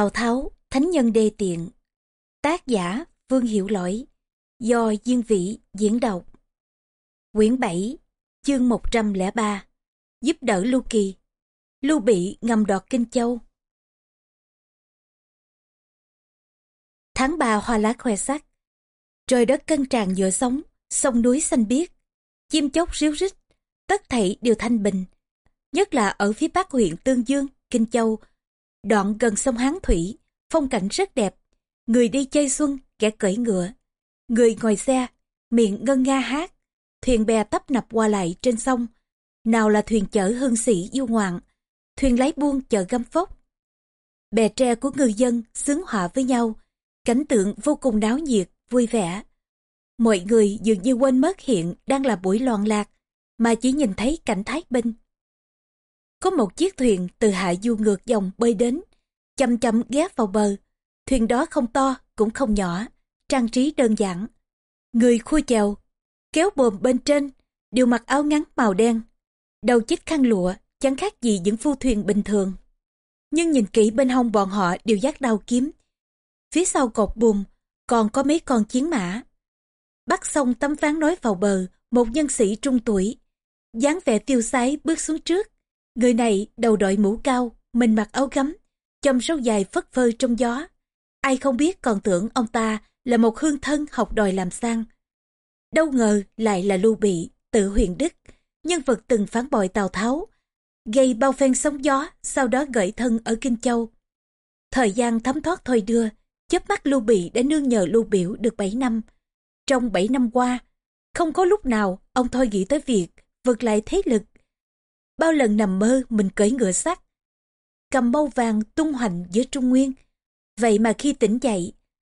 Tào Tháo, Thánh Nhân Đê Tiện. Tác giả Vương Hiểu Lỗi. Do Diên Vĩ diễn đọc. Quyển 7 Chương 103 Giúp đỡ Lưu Kỳ. Lưu Bị ngầm đoạt Kinh Châu. Tháng 3 hoa lá khoe sắc. Trời đất cân tràn giữa sống Sông núi xanh biếc. Chim chóc ríu rít Tất thảy đều thanh bình. Nhất là ở phía bắc huyện Tương Dương, Kinh Châu Đoạn gần sông Hán Thủy, phong cảnh rất đẹp. Người đi chơi xuân, kẻ cưỡi ngựa. Người ngồi xe, miệng ngân nga hát. Thuyền bè tấp nập qua lại trên sông. Nào là thuyền chở hương sĩ du ngoạn, thuyền lái buôn chở găm phốc. Bè tre của người dân xứng họa với nhau, cảnh tượng vô cùng náo nhiệt, vui vẻ. Mọi người dường như quên mất hiện đang là buổi loạn lạc, mà chỉ nhìn thấy cảnh thái bình. Có một chiếc thuyền từ hạ du ngược dòng bơi đến, chậm chậm ghé vào bờ. Thuyền đó không to, cũng không nhỏ, trang trí đơn giản. Người khui chèo, kéo bồm bên trên, đều mặc áo ngắn màu đen. Đầu chích khăn lụa, chẳng khác gì những phu thuyền bình thường. Nhưng nhìn kỹ bên hông bọn họ đều giác đao kiếm. Phía sau cột buồm, còn có mấy con chiến mã. Bắt xong tấm ván nói vào bờ, một nhân sĩ trung tuổi. dáng vẻ tiêu sái bước xuống trước, Người này đầu đội mũ cao, mình mặc áo gấm, châm râu dài phất phơ trong gió. Ai không biết còn tưởng ông ta là một hương thân học đòi làm sang. Đâu ngờ lại là Lưu Bị, tự huyền đức, nhân vật từng phán bội Tào Tháo, gây bao phen sóng gió, sau đó gửi thân ở Kinh Châu. Thời gian thấm thoát thôi đưa, chớp mắt Lưu Bị đã nương nhờ Lưu Biểu được 7 năm. Trong 7 năm qua, không có lúc nào ông thôi nghĩ tới việc vượt lại thế lực bao lần nằm mơ, mình cưỡi ngựa sắt. Cầm mâu vàng tung hoành giữa trung nguyên. Vậy mà khi tỉnh dậy,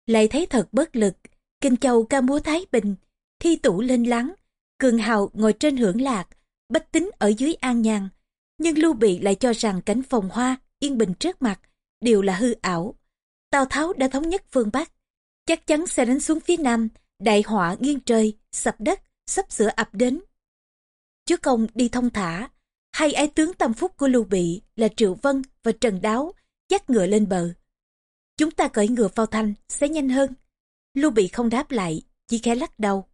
lại thấy thật bất lực. Kinh châu ca múa thái bình, thi tủ lên lắng cường hào ngồi trên hưởng lạc, bách tính ở dưới an nhàn. Nhưng lưu bị lại cho rằng cảnh phòng hoa, yên bình trước mặt, đều là hư ảo. Tào tháo đã thống nhất phương bắc. Chắc chắn sẽ đánh xuống phía nam, đại họa nghiêng trời, sập đất, sắp sửa ập đến. Chúa công đi thông thả. Hai ái tướng tâm phúc của Lưu Bị là Triệu Vân và Trần Đáo dắt ngựa lên bờ. Chúng ta cởi ngựa vào thành sẽ nhanh hơn. Lưu Bị không đáp lại, chỉ khẽ lắc đầu.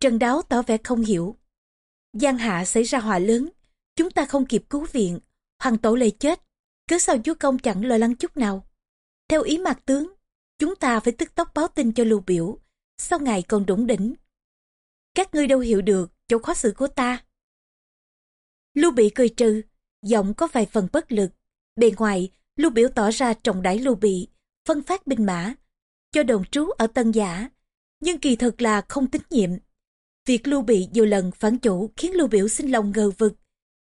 Trần Đáo tỏ vẻ không hiểu. Giang hạ xảy ra họa lớn, chúng ta không kịp cứu viện, hoàng tổ lệ chết. Cứ sao chúa công chẳng lo lắng chút nào. Theo ý mặt tướng, chúng ta phải tức tốc báo tin cho Lưu Biểu, sau ngày còn đủng đỉnh. Các ngươi đâu hiểu được chỗ khó xử của ta. Lưu Bị cười trừ, giọng có vài phần bất lực. Bề ngoài, Lưu Biểu tỏ ra trọng đãi Lưu Bị, phân phát binh mã, cho đồn trú ở Tân Giả. Nhưng kỳ thực là không tín nhiệm. Việc Lưu Bị nhiều lần phản chủ khiến Lưu Biểu sinh lòng ngờ vực,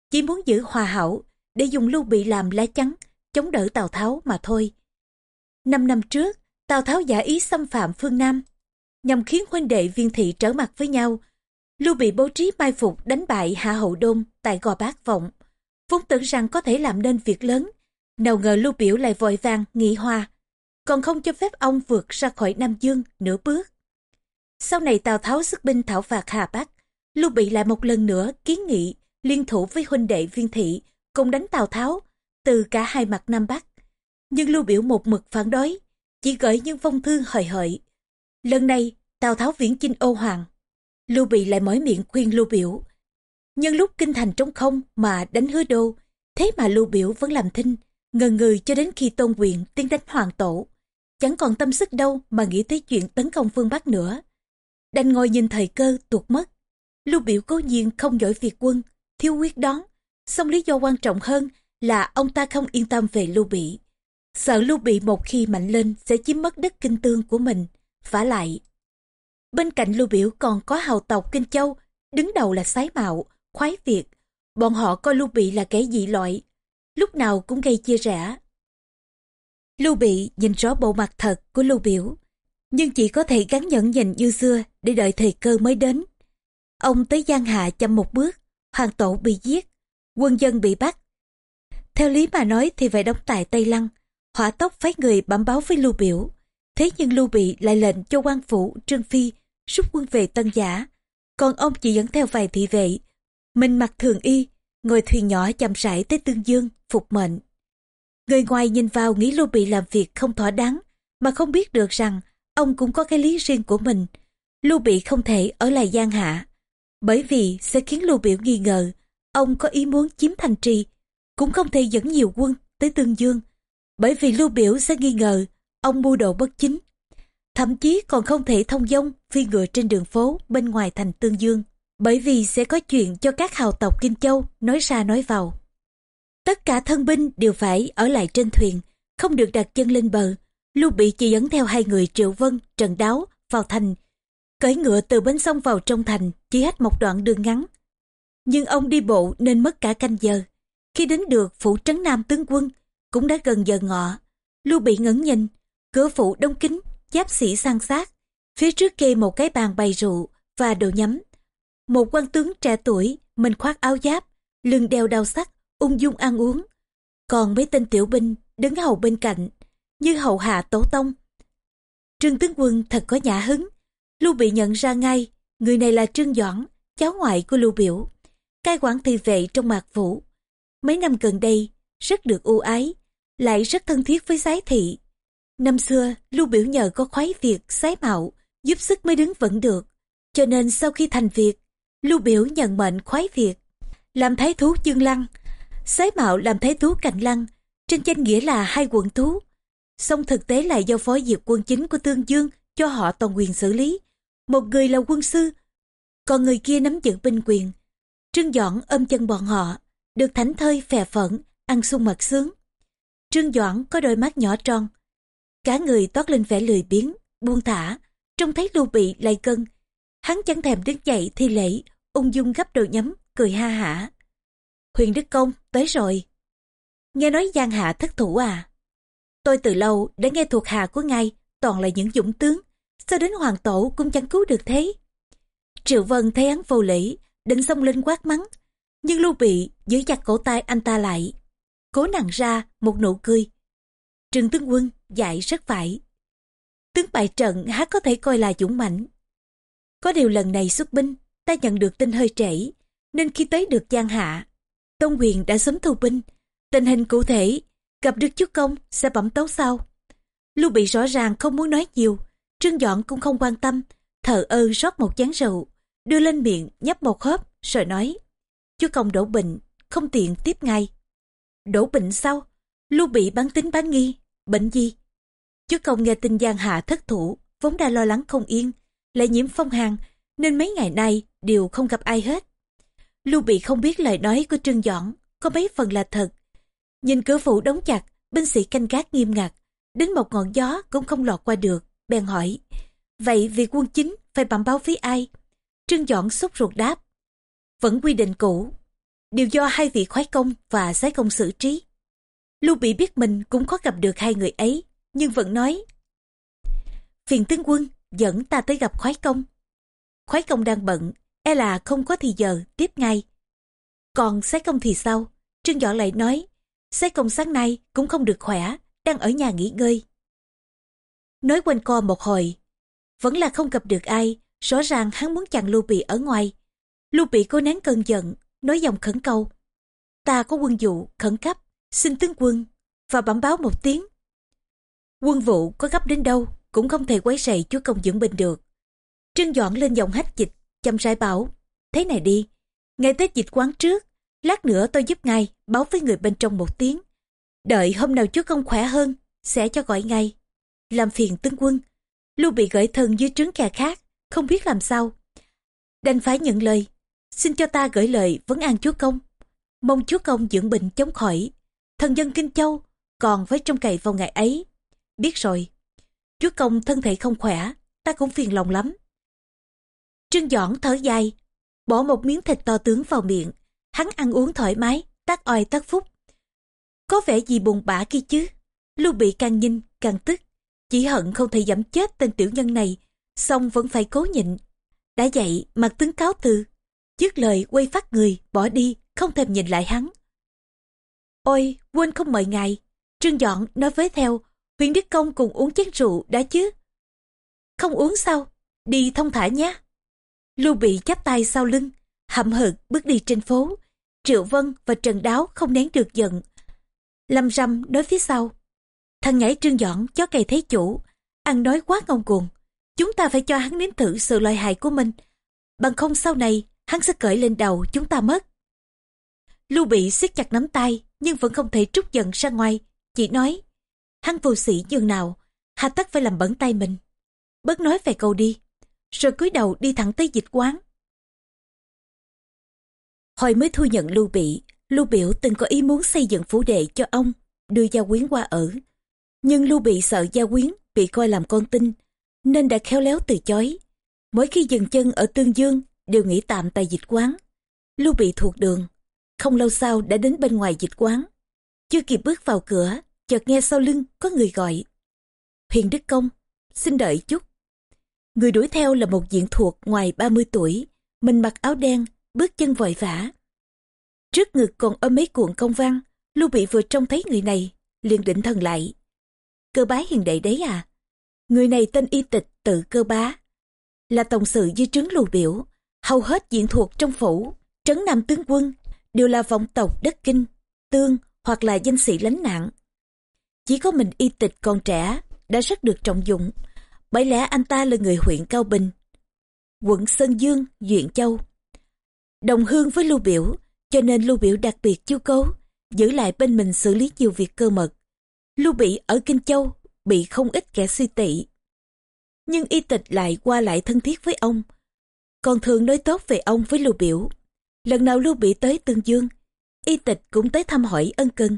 chỉ muốn giữ hòa hảo để dùng Lưu Bị làm lá chắn, chống đỡ Tào Tháo mà thôi. Năm năm trước, Tào Tháo giả ý xâm phạm phương Nam, nhằm khiến huynh đệ viên thị trở mặt với nhau, Lưu bị bố trí mai phục đánh bại Hạ Hậu Đôn tại Gò Bát Vọng. Vốn tưởng rằng có thể làm nên việc lớn. Nào ngờ Lưu Biểu lại vội vàng nghị hòa. Còn không cho phép ông vượt ra khỏi Nam Dương nửa bước. Sau này Tào Tháo sức binh thảo phạt Hà Bắc. Lưu Bị lại một lần nữa kiến nghị liên thủ với huynh đệ viên thị cùng đánh Tào Tháo từ cả hai mặt Nam Bắc. Nhưng Lưu Biểu một mực phản đối, chỉ gửi những phong thư hời hợi. Lần này, Tào Tháo viễn chinh ô hoàng, Lưu Bị lại mở miệng khuyên Lưu Biểu. Nhân lúc kinh thành trống không mà đánh hứa đô, thế mà Lưu Biểu vẫn làm thinh, ngần người cho đến khi tôn quyền tiến đánh hoàng tổ. Chẳng còn tâm sức đâu mà nghĩ tới chuyện tấn công phương Bắc nữa. Đành ngồi nhìn thời cơ tuột mất. Lưu Biểu cố nhiên không giỏi việc quân, thiếu quyết đón. Song lý do quan trọng hơn là ông ta không yên tâm về Lưu Bị. Sợ Lưu Bị một khi mạnh lên sẽ chiếm mất đất kinh tương của mình. Phả lại, Bên cạnh Lưu Biểu còn có hào tộc Kinh Châu, đứng đầu là Sái Mạo, Khoái Việt. Bọn họ coi Lưu Bị là kẻ dị loại, lúc nào cũng gây chia rẽ. Lưu Bị nhìn rõ bộ mặt thật của Lưu Biểu, nhưng chỉ có thể gắn nhẫn nhìn như xưa để đợi thời cơ mới đến. Ông tới Giang Hạ chậm một bước, hoàng tổ bị giết, quân dân bị bắt. Theo lý mà nói thì phải đóng tại Tây Lăng, hỏa tốc phái người bẩm báo với Lưu Biểu. Thế nhưng Lưu Bị lại lệnh cho quan phủ Trương Phi rút quân về Tân Giả. Còn ông chỉ dẫn theo vài thị vệ. Mình mặc thường y, ngồi thuyền nhỏ chậm rãi tới Tương Dương, phục mệnh. Người ngoài nhìn vào nghĩ Lưu Bị làm việc không thỏa đáng, mà không biết được rằng ông cũng có cái lý riêng của mình. Lưu Bị không thể ở lại Giang Hạ, bởi vì sẽ khiến Lưu Biểu nghi ngờ ông có ý muốn chiếm thành trì, cũng không thể dẫn nhiều quân tới Tương Dương, bởi vì Lưu Biểu sẽ nghi ngờ ông mưu đồ bất chính. Thậm chí còn không thể thông dông phi ngựa trên đường phố bên ngoài thành Tương Dương, bởi vì sẽ có chuyện cho các hào tộc Kinh Châu nói ra nói vào. Tất cả thân binh đều phải ở lại trên thuyền, không được đặt chân lên bờ. Lưu Bị chỉ dẫn theo hai người Triệu Vân, Trần Đáo vào thành. Cởi ngựa từ bến sông vào trong thành chỉ hết một đoạn đường ngắn. Nhưng ông đi bộ nên mất cả canh giờ. Khi đến được phủ trấn Nam tướng quân, cũng đã gần giờ ngọ. Lưu Bị ngẩn nhìn, cửa phủ đông kính, giáp sĩ sang sát. Phía trước kê một cái bàn bày rượu và đồ nhắm. Một quan tướng trẻ tuổi, mình khoác áo giáp, lưng đeo đao sắt, ung dung ăn uống. Còn mấy tên tiểu binh đứng hầu bên cạnh, như hầu hạ tổ tông. Trương tướng quân thật có nhã hứng. Lưu bị nhận ra ngay, người này là Trương Doãn, cháu ngoại của Lưu Biểu. Cai quản thị vệ trong mạc vũ Mấy năm gần đây, rất được ưu ái, lại rất thân thiết với sái thị. Năm xưa, Lưu Biểu nhờ có khoái việc, sái mạo, giúp sức mới đứng vững được. Cho nên sau khi thành việc, Lưu Biểu nhận mệnh khoái việc, làm thái thú Dương Lăng, Sái mạo làm thái thú cạnh lăng, trên danh nghĩa là hai quận thú. Song thực tế là do phó diệp quân chính của Tương Dương cho họ toàn quyền xử lý. Một người là quân sư, còn người kia nắm giữ binh quyền. Trương Doãn ôm chân bọn họ, được thảnh thơi phè phẫn, ăn sung mặt sướng. Trương Doãn có đôi mắt nhỏ tròn, cả người toát lên vẻ lười biếng, buông thả, trông thấy Lưu Bị lại cân. Hắn chẳng thèm đứng dậy thi lễ, ung dung gấp đồ nhắm, cười ha hả. Huyền Đức Công, tới rồi. Nghe nói Giang Hạ thất thủ à? Tôi từ lâu đã nghe thuộc hạ của ngài toàn là những dũng tướng, sao đến hoàng tổ cũng chẳng cứu được thế. Triệu Vân thấy hắn vô lễ, định xông lên quát mắng, nhưng Lưu Bị giữ chặt cổ tay anh ta lại, cố nặng ra một nụ cười. Trương tướng quân dạy rất phải. Tướng bại trận há có thể coi là dũng mãnh. Có điều lần này xuất binh, ta nhận được tin hơi trễ, nên khi tới được Giang Hạ, Tôn quyền đã sớm thu binh. Tình hình cụ thể, gặp được chúa công sẽ bẩm tấu sau. Lưu Bị rõ ràng không muốn nói nhiều, Trương Dọn cũng không quan tâm, thờ ơ rót một chén rượu, đưa lên miệng nhấp một hớp, rồi nói, chúa công đổ bệnh, không tiện tiếp ngay. Đổ bệnh sau, Lưu Bị bán tính bán nghi, bệnh gì? Chúa công nghe tin Giang Hạ thất thủ, vốn đã lo lắng không yên, lại nhiễm phong hàn, nên mấy ngày nay đều không gặp ai hết. Lưu Bị không biết lời nói của Trương Dõn, có mấy phần là thật. Nhìn cửa phủ đóng chặt, binh sĩ canh gác nghiêm ngặt, đến một ngọn gió cũng không lọt qua được, bèn hỏi. Vậy việc quân chính phải bẩm báo với ai? Trương Dõn sốt ruột đáp. Vẫn quy định cũ, đều do hai vị khoái công và sái công xử trí. Lưu Bị biết mình cũng có gặp được hai người ấy, nhưng vẫn nói. Phiền tướng quân dẫn ta tới gặp khoái công. Khoái công đang bận, e là không có thì giờ tiếp ngay. Còn Sái Công thì sao? Trương Dọ lại nói, Sái Công sáng nay cũng không được khỏe, đang ở nhà nghỉ ngơi. Nói quanh co một hồi, vẫn là không gặp được ai, rõ ràng hắn muốn chặn Lưu Bị ở ngoài. Lưu Bị cố nén cơn giận, nói dòng khẩn cầu. Ta có quân vụ khẩn cấp, xin tướng quân, và bẩm báo một tiếng. Quân vụ có gấp đến đâu, cũng không thể quấy rầy chúa công dưỡng bình được. Trương Dọn lên giọng hách dịch, chăm rãi bảo, thế này đi, ngày Tết dịch quán trước, lát nữa tôi giúp ngài báo với người bên trong một tiếng. Đợi hôm nào chúa công khỏe hơn, sẽ cho gọi ngay. Làm phiền tướng quân, Lưu bị gửi thần dưới trướng kẻ khác, không biết làm sao. Đành phải nhận lời, xin cho ta gửi lời vấn an chúa công. Mong chúa công dưỡng bệnh chống khỏi. Thần dân Kinh Châu còn với trong cậy vào ngày ấy. Biết rồi, chúa công thân thể không khỏe, ta cũng phiền lòng lắm. Trương Doãn thở dài, bỏ một miếng thịt to tướng vào miệng. Hắn ăn uống thoải mái, tác oai tác phúc. Có vẻ gì buồn bã kia chứ. Lưu bị càng nhìn, càng tức. Chỉ hận không thể dẫm chết tên tiểu nhân này, xong vẫn phải cố nhịn. Đã dậy, mặt tướng cáo từ. Dứt lời quay phát người, bỏ đi, không thèm nhìn lại hắn. Ôi, quên không mời ngài. Trương Dọn nói với theo, huyện Đức Công cùng uống chén rượu đã chứ. Không uống sao? Đi thông thả nhé. Lưu Bị chắp tay sau lưng, hậm hực bước đi trên phố. Triệu Vân và Trần Đáo không nén được giận. Lâm râm nói phía sau. Thằng nhảy trương dọn chó cày thấy chủ, ăn nói quá ngông cuồng. Chúng ta phải cho hắn nếm thử sự loại hại của mình. Bằng không sau này, hắn sẽ cởi lên đầu chúng ta mất. Lưu Bị siết chặt nắm tay, nhưng vẫn không thể trút giận ra ngoài. Chỉ nói, hắn vô sĩ dường nào, hà tất phải làm bẩn tay mình. Bớt nói về câu đi, rồi cúi đầu đi thẳng tới dịch quán. Hồi mới thu nhận Lưu Bị, Lưu Biểu từng có ý muốn xây dựng phủ đệ cho ông, đưa gia quyến qua ở. Nhưng Lưu Bị sợ gia quyến bị coi làm con tin, nên đã khéo léo từ chối. Mỗi khi dừng chân ở Tương Dương, đều nghỉ tạm tại dịch quán. Lưu Bị thuộc đường, không lâu sau đã đến bên ngoài dịch quán. Chưa kịp bước vào cửa, chợt nghe sau lưng có người gọi. Huyền Đức Công, xin đợi chút. Người đuổi theo là một diện thuộc ngoài 30 tuổi, mình mặc áo đen, bước chân vội vã. Trước ngực còn ôm mấy cuộn công văn, Lưu Bị vừa trông thấy người này, liền định thần lại. Cơ bá hiền đệ đấy à? Người này tên y tịch tự cơ bá. Là tổng sự di trướng Lưu Biểu, hầu hết diện thuộc trong phủ, trấn nam tướng quân, đều là vọng tộc đất kinh, tương hoặc là danh sĩ lánh nạn. Chỉ có mình y tịch còn trẻ, đã rất được trọng dụng, bởi lẽ anh ta là người huyện Cao Bình, quận Sơn Dương, Duyện Châu. Đồng hương với Lưu Biểu, cho nên Lưu Biểu đặc biệt chiêu cố, giữ lại bên mình xử lý nhiều việc cơ mật. Lưu Bị ở Kinh Châu bị không ít kẻ suy tị. Nhưng y tịch lại qua lại thân thiết với ông, còn thường nói tốt về ông với Lưu Biểu. Lần nào Lưu Bị tới Tương Dương, y tịch cũng tới thăm hỏi ân cần,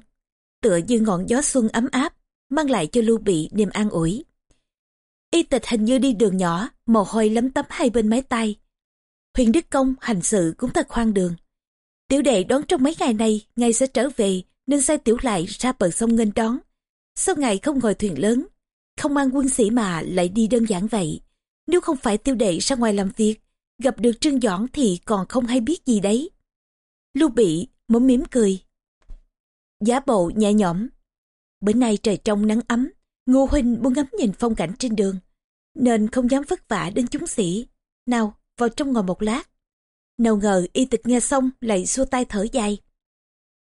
tựa như ngọn gió xuân ấm áp, mang lại cho Lưu Bị niềm an ủi. Y tịch hình như đi đường nhỏ, mồ hôi lấm tấm hai bên mái tay. Huyền Đức Công hành sự cũng thật khoan đường. Tiểu đệ đón trong mấy ngày này, ngài sẽ trở về, nên sai tiểu lại ra bờ sông nghênh đón. Sau ngày không ngồi thuyền lớn, không mang quân sĩ mà lại đi đơn giản vậy. Nếu không phải tiêu đệ ra ngoài làm việc, gặp được Trương Doãn thì còn không hay biết gì đấy. Lưu Bị mớm mỉm cười. Giá bộ nhẹ nhõm. Bữa nay trời trong nắng ấm, Ngô Huynh muốn ngắm nhìn phong cảnh trên đường, nên không dám vất vả đến chúng sĩ. Nào, vào trong ngồi một lát. Nào ngờ y tịch nghe xong lại xua tay thở dài.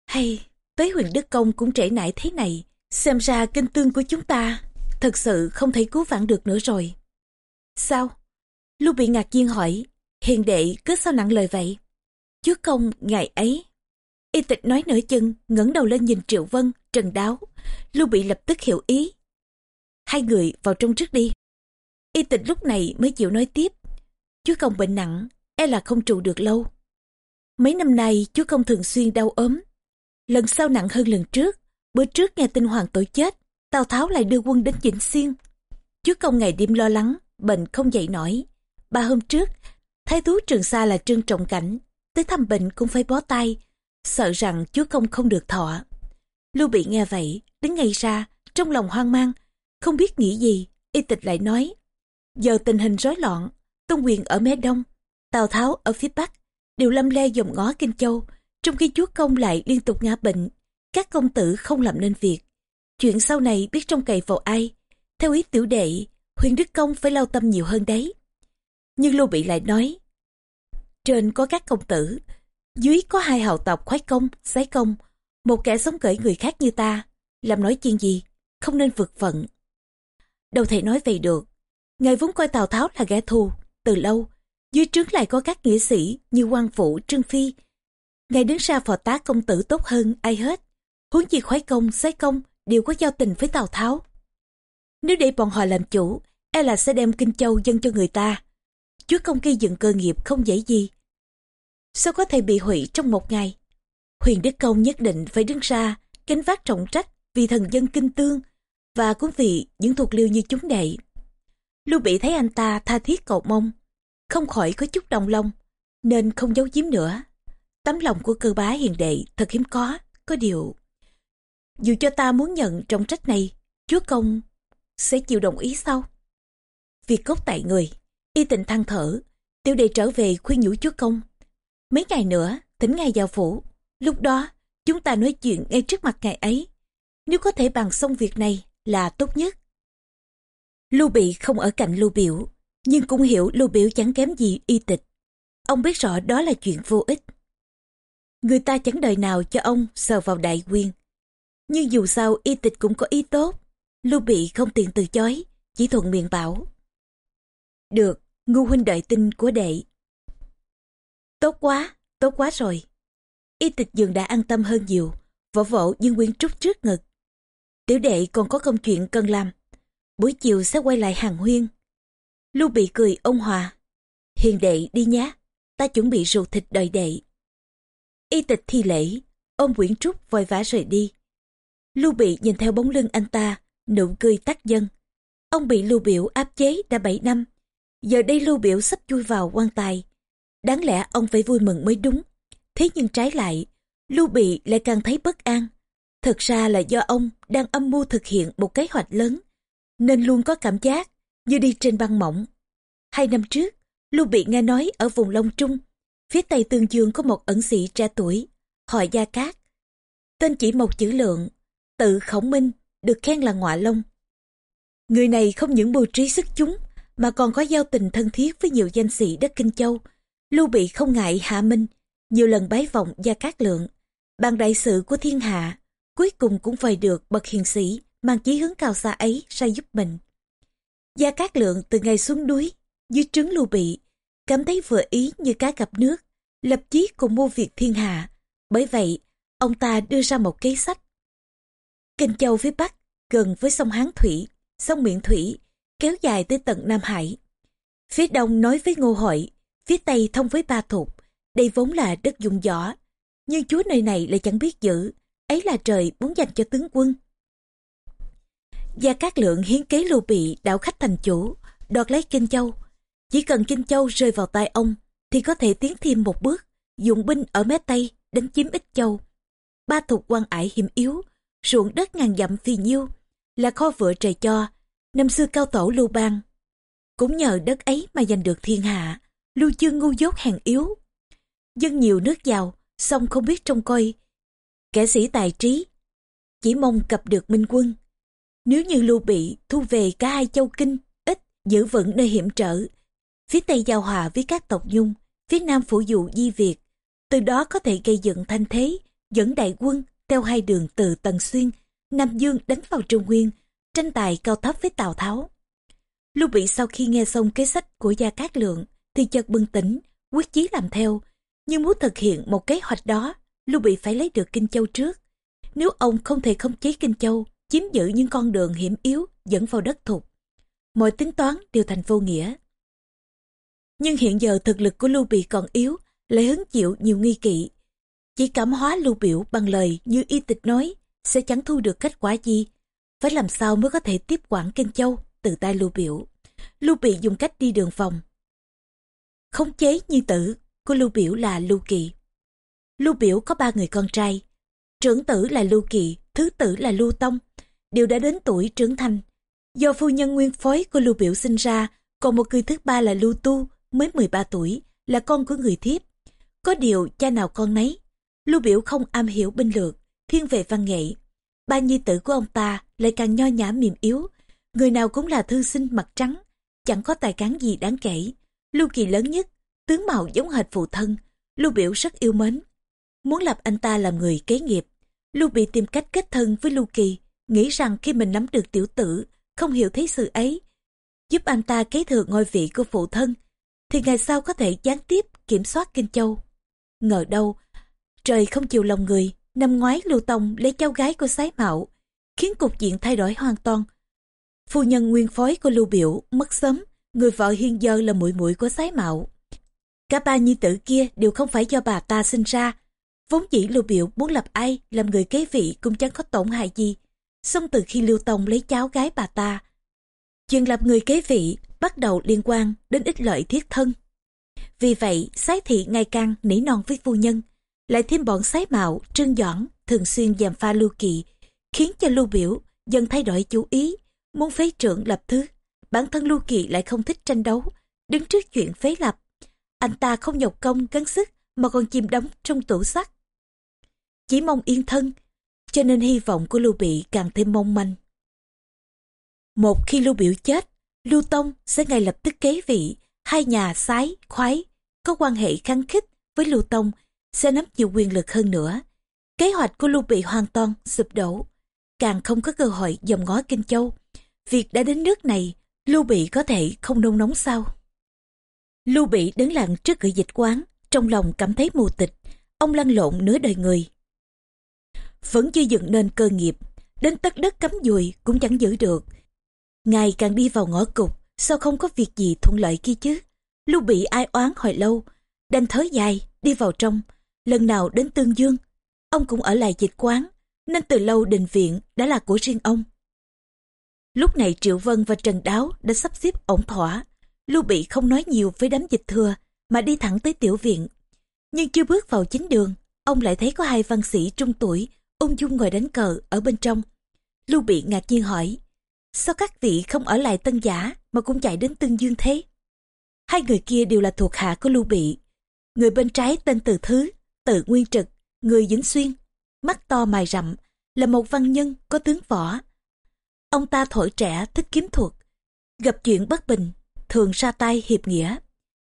Hay, tới huyền Đức Công cũng trễ nải thế này, xem ra kinh tương của chúng ta thật sự không thể cứu vãn được nữa rồi. Sao? Lưu bị ngạc nhiên hỏi, hiền đệ cứ sao nặng lời vậy? Chúa công ngày ấy. Y tịch nói nửa chân, ngẩng đầu lên nhìn Triệu Vân, Trần Đáo. Lưu bị lập tức hiểu ý. Hai người vào trong trước đi. Y tịch lúc này mới chịu nói tiếp. Chúa công bệnh nặng, e là không trụ được lâu. Mấy năm nay chúa công thường xuyên đau ốm. Lần sau nặng hơn lần trước, bữa trước nghe tin hoàng tội chết, Tào Tháo lại đưa quân đến Vĩnh Xuyên. Chúa công ngày đêm lo lắng, bệnh không dậy nổi. Ba hôm trước, thái thú Trường Sa là Trương Trọng Cảnh, tới thăm bệnh cũng phải bó tay, sợ rằng chúa công không được thọ. Lưu Bị nghe vậy, đứng ngay ra, trong lòng hoang mang, không biết nghĩ gì, y tịch lại nói. Giờ tình hình rối loạn, Tôn quyền ở mé đông, Tào Tháo ở phía Bắc đều lâm le dòng ngó Kinh Châu, trong khi chúa công lại liên tục ngã bệnh. Các công tử không làm nên việc. Chuyện sau này biết trông cậy vào ai. Theo ý tiểu đệ, huyền đức công phải lao tâm nhiều hơn đấy. Nhưng Lưu Bị lại nói, trên có các công tử, dưới có hai hào tộc khoái công, sái công, một kẻ sống cởi người khác như ta, làm nói chuyện gì, không nên vượt phận. Đâu thể nói vậy được, ngài vốn coi Tào Tháo là kẻ thù, từ lâu dưới trướng lại có các nghĩa sĩ như quan phụ trương phi. Ngài đứng ra phò tá công tử tốt hơn ai hết. Huống chi khoái công sái công đều có giao tình với tào tháo. Nếu để bọn họ làm chủ e là sẽ đem kinh châu dân cho người ta chúa công gây dựng cơ nghiệp không dễ gì sao có thể bị hủy trong một ngày huyền đức công nhất định phải đứng ra gánh vác trọng trách vì thần dân kinh tương và cũng vì những thuộc liêu như chúng đệ lưu bị thấy anh ta tha thiết cầu mong không khỏi có chút đồng lòng, nên không giấu giếm nữa. Tấm lòng của cơ bá hiền đệ thật hiếm có, có điều. Dù cho ta muốn nhận trọng trách này, chúa công sẽ chịu đồng ý sau. Việc cốt tại người, y tình than thở, tiểu đệ trở về khuyên nhủ chúa công. Mấy ngày nữa, thỉnh ngài vào phủ, lúc đó chúng ta nói chuyện ngay trước mặt ngài ấy. Nếu có thể bàn xong việc này là tốt nhất. Lưu Bị không ở cạnh Lưu Biểu, nhưng cũng hiểu lưu biểu chẳng kém gì y tịch. Ông biết rõ đó là chuyện vô ích. Người ta chẳng đời nào cho ông sờ vào đại quyền. Nhưng dù sao y tịch cũng có ý tốt. Lưu Bị không tiện từ chối, chỉ thuận miệng bảo. Được, ngu huynh đợi tin của đệ. Tốt quá, tốt quá rồi. Y tịch dường đã an tâm hơn nhiều, vỗ vỗ Dương Nguyên Trúc trước ngực. Tiểu đệ còn có công chuyện cần làm. Buổi chiều sẽ quay lại hàng huyên. Lưu Bị cười ông hòa. Hiền đệ đi nhé, ta chuẩn bị rượu thịt đợi đệ. Y tịch thi lễ, ôm Nguyễn Trúc vội vã rời đi. Lưu Bị nhìn theo bóng lưng anh ta, nụ cười tắt dân. Ông bị Lưu Biểu áp chế đã 7 năm. Giờ đây Lưu Biểu sắp chui vào quan tài. Đáng lẽ ông phải vui mừng mới đúng. Thế nhưng trái lại, Lưu Bị lại càng thấy bất an. Thật ra là do ông đang âm mưu thực hiện một kế hoạch lớn, nên luôn có cảm giác như đi trên băng mỏng. Hai năm trước, Lưu Bị nghe nói ở vùng Long Trung, phía tây Tương Dương có một ẩn sĩ trẻ tuổi, họ Gia Cát. Tên chỉ một chữ lượng, tự khổng minh, được khen là ngọa long. Người này không những bù trí sức chúng, mà còn có giao tình thân thiết với nhiều danh sĩ đất Kinh Châu. Lưu Bị không ngại hạ minh, nhiều lần bái vọng Gia Cát Lượng. bàn đại sự của thiên hạ, cuối cùng cũng phải được bậc hiền sĩ mang chí hướng cao xa ấy ra giúp mình. Gia Cát Lượng từ ngày xuống núi, dưới trứng lưu bị, cảm thấy vừa ý như cá gặp nước, lập chí cùng mua việc thiên hạ. Bởi vậy, ông ta đưa ra một kế sách. Kinh Châu phía Bắc, gần với sông Hán Thủy, sông Miện Thủy, kéo dài tới tận Nam Hải. Phía đông nói với Ngô Hội, phía tây thông với Ba Thục, đây vốn là đất dùng võ, nhưng chúa nơi này lại chẳng biết giữ, ấy là trời muốn dành cho tướng quân. Gia Cát Lượng hiến kế lưu bị đảo khách thành chủ, đoạt lấy Kinh Châu. Chỉ cần Kinh Châu rơi vào tay ông, thì có thể tiến thêm một bước, dụng binh ở mé Tây, đánh chiếm Ích Châu. Ba thuộc quan ải hiểm yếu, ruộng đất ngàn dặm phi nhiêu, là kho vựa trời cho, năm xưa cao tổ lưu bang. Cũng nhờ đất ấy mà giành được thiên hạ, lưu chương ngu dốt hèn yếu. Dân nhiều nước giàu, song không biết trông coi. Kẻ sĩ tài trí, chỉ mong cập được minh quân. Nếu như lưu bị thu về cả hai châu kinh, ít, giữ vững nơi hiểm trở. Phía Tây giao hòa với các tộc Nhung, phía Nam phủ dụ di Việt. Từ đó có thể gây dựng thanh thế, dẫn đại quân theo hai đường từ Tần Xuyên, Nam Dương đánh vào Trung Nguyên, tranh tài cao thấp với Tào Tháo. Lưu Bị sau khi nghe xong kế sách của Gia Cát Lượng thì chợt bừng tỉnh, quyết chí làm theo. Nhưng muốn thực hiện một kế hoạch đó, Lưu Bị phải lấy được Kinh Châu trước. Nếu ông không thể khống chế Kinh Châu, chiếm giữ những con đường hiểm yếu dẫn vào đất thục, mọi tính toán đều thành vô nghĩa. Nhưng hiện giờ thực lực của Lưu Bị còn yếu, lại hứng chịu nhiều nghi kỵ. Chỉ cảm hóa Lưu Biểu bằng lời như y tịch nói, sẽ chẳng thu được kết quả gì. Phải làm sao mới có thể tiếp quản Kinh Châu từ tay Lưu Biểu. Lưu Bị dùng cách đi đường vòng. Khống chế nhi tử của Lưu Biểu là Lưu Kỳ. Lưu Biểu có ba người con trai. Trưởng tử là Lưu Kỳ, thứ tử là Lưu Tông. Đều đã đến tuổi trưởng thành. Do phu nhân nguyên phối của Lưu Biểu sinh ra, còn một người thứ ba là Lưu Tu, mới 13 tuổi, là con của người thiếp. Có điều cha nào con nấy. Lưu Biểu không am hiểu binh lược, thiên về văn nghệ. Ba nhi tử của ông ta lại càng nho nhã mềm yếu. Người nào cũng là thư sinh mặt trắng, chẳng có tài cán gì đáng kể. Lưu Kỳ lớn nhất, tướng mạo giống hệt phụ thân, Lưu Biểu rất yêu mến. Muốn lập anh ta làm người kế nghiệp, Lưu Bị tìm cách kết thân với Lưu Kỳ, nghĩ rằng khi mình nắm được tiểu tử, không hiểu thấy sự ấy, giúp anh ta kế thừa ngôi vị của phụ thân, thì ngày sau có thể gián tiếp kiểm soát Kinh Châu. Ngờ đâu, trời không chịu lòng người, năm ngoái Lưu Tông lấy cháu gái của Sái Mạo, khiến cục diện thay đổi hoàn toàn. Phu nhân nguyên phối của Lưu Biểu mất sớm, người vợ hiên dơ là muội muội của Sái Mạo. Cả ba nhi tử kia đều không phải do bà ta sinh ra. Vốn dĩ Lưu Biểu muốn lập ai làm người kế vị cũng chẳng có tổn hại gì. Xong từ khi Lưu Tông lấy cháu gái bà ta, chuyện lập người kế vị bắt đầu liên quan đến ích lợi thiết thân. Vì vậy, sái thị ngày càng nỉ non với phu nhân, lại thêm bọn sái mạo, trương doãn thường xuyên giàm pha lưu kỳ, khiến cho lưu biểu dần thay đổi chủ ý, muốn phế trưởng lập thứ. Bản thân lưu kỳ lại không thích tranh đấu, đứng trước chuyện phế lập. Anh ta không nhọc công gắng sức mà còn chìm đắm trong tủ sắt. Chỉ mong yên thân, cho nên hy vọng của lưu bị càng thêm mong manh. Một khi lưu biểu chết, lưu tông sẽ ngay lập tức kế vị, hai nhà sái, khoái, có quan hệ kháng khích với lưu tông sẽ nắm nhiều quyền lực hơn nữa. Kế hoạch của lưu bị hoàn toàn sụp đổ, càng không có cơ hội dòm ngó Kinh Châu. Việc đã đến nước này, Lưu Bị có thể không nôn nóng sao? Lưu Bị đứng lặng trước cửa dịch quán, trong lòng cảm thấy mù tịch, ông lăn lộn nửa đời người. Vẫn chưa dựng nên cơ nghiệp, đến tất đất cắm dùi cũng chẳng giữ được. Ngài càng đi vào ngõ cục, sao không có việc gì thuận lợi kia chứ? Lưu Bị ai oán hồi lâu, đành thới dài, đi vào trong. Lần nào đến Tương Dương, ông cũng ở lại dịch quán, nên từ lâu đình viện đã là của riêng ông. Lúc này Triệu Vân và Trần Đáo đã sắp xếp ổn thỏa. Lưu Bị không nói nhiều với đám dịch thừa, mà đi thẳng tới tiểu viện. Nhưng chưa bước vào chính đường, ông lại thấy có hai văn sĩ trung tuổi ung dung ngồi đánh cờ ở bên trong. Lưu Bị ngạc nhiên hỏi, sao các vị không ở lại tân giả mà cũng chạy đến tương dương thế? Hai người kia đều là thuộc hạ của Lưu Bị. Người bên trái tên Từ Thứ, từ Nguyên Trực, người Dính Xuyên, mắt to mày rậm, là một văn nhân có tướng võ. Ông ta thổi trẻ thích kiếm thuật, gặp chuyện bất bình, thường ra tay hiệp nghĩa.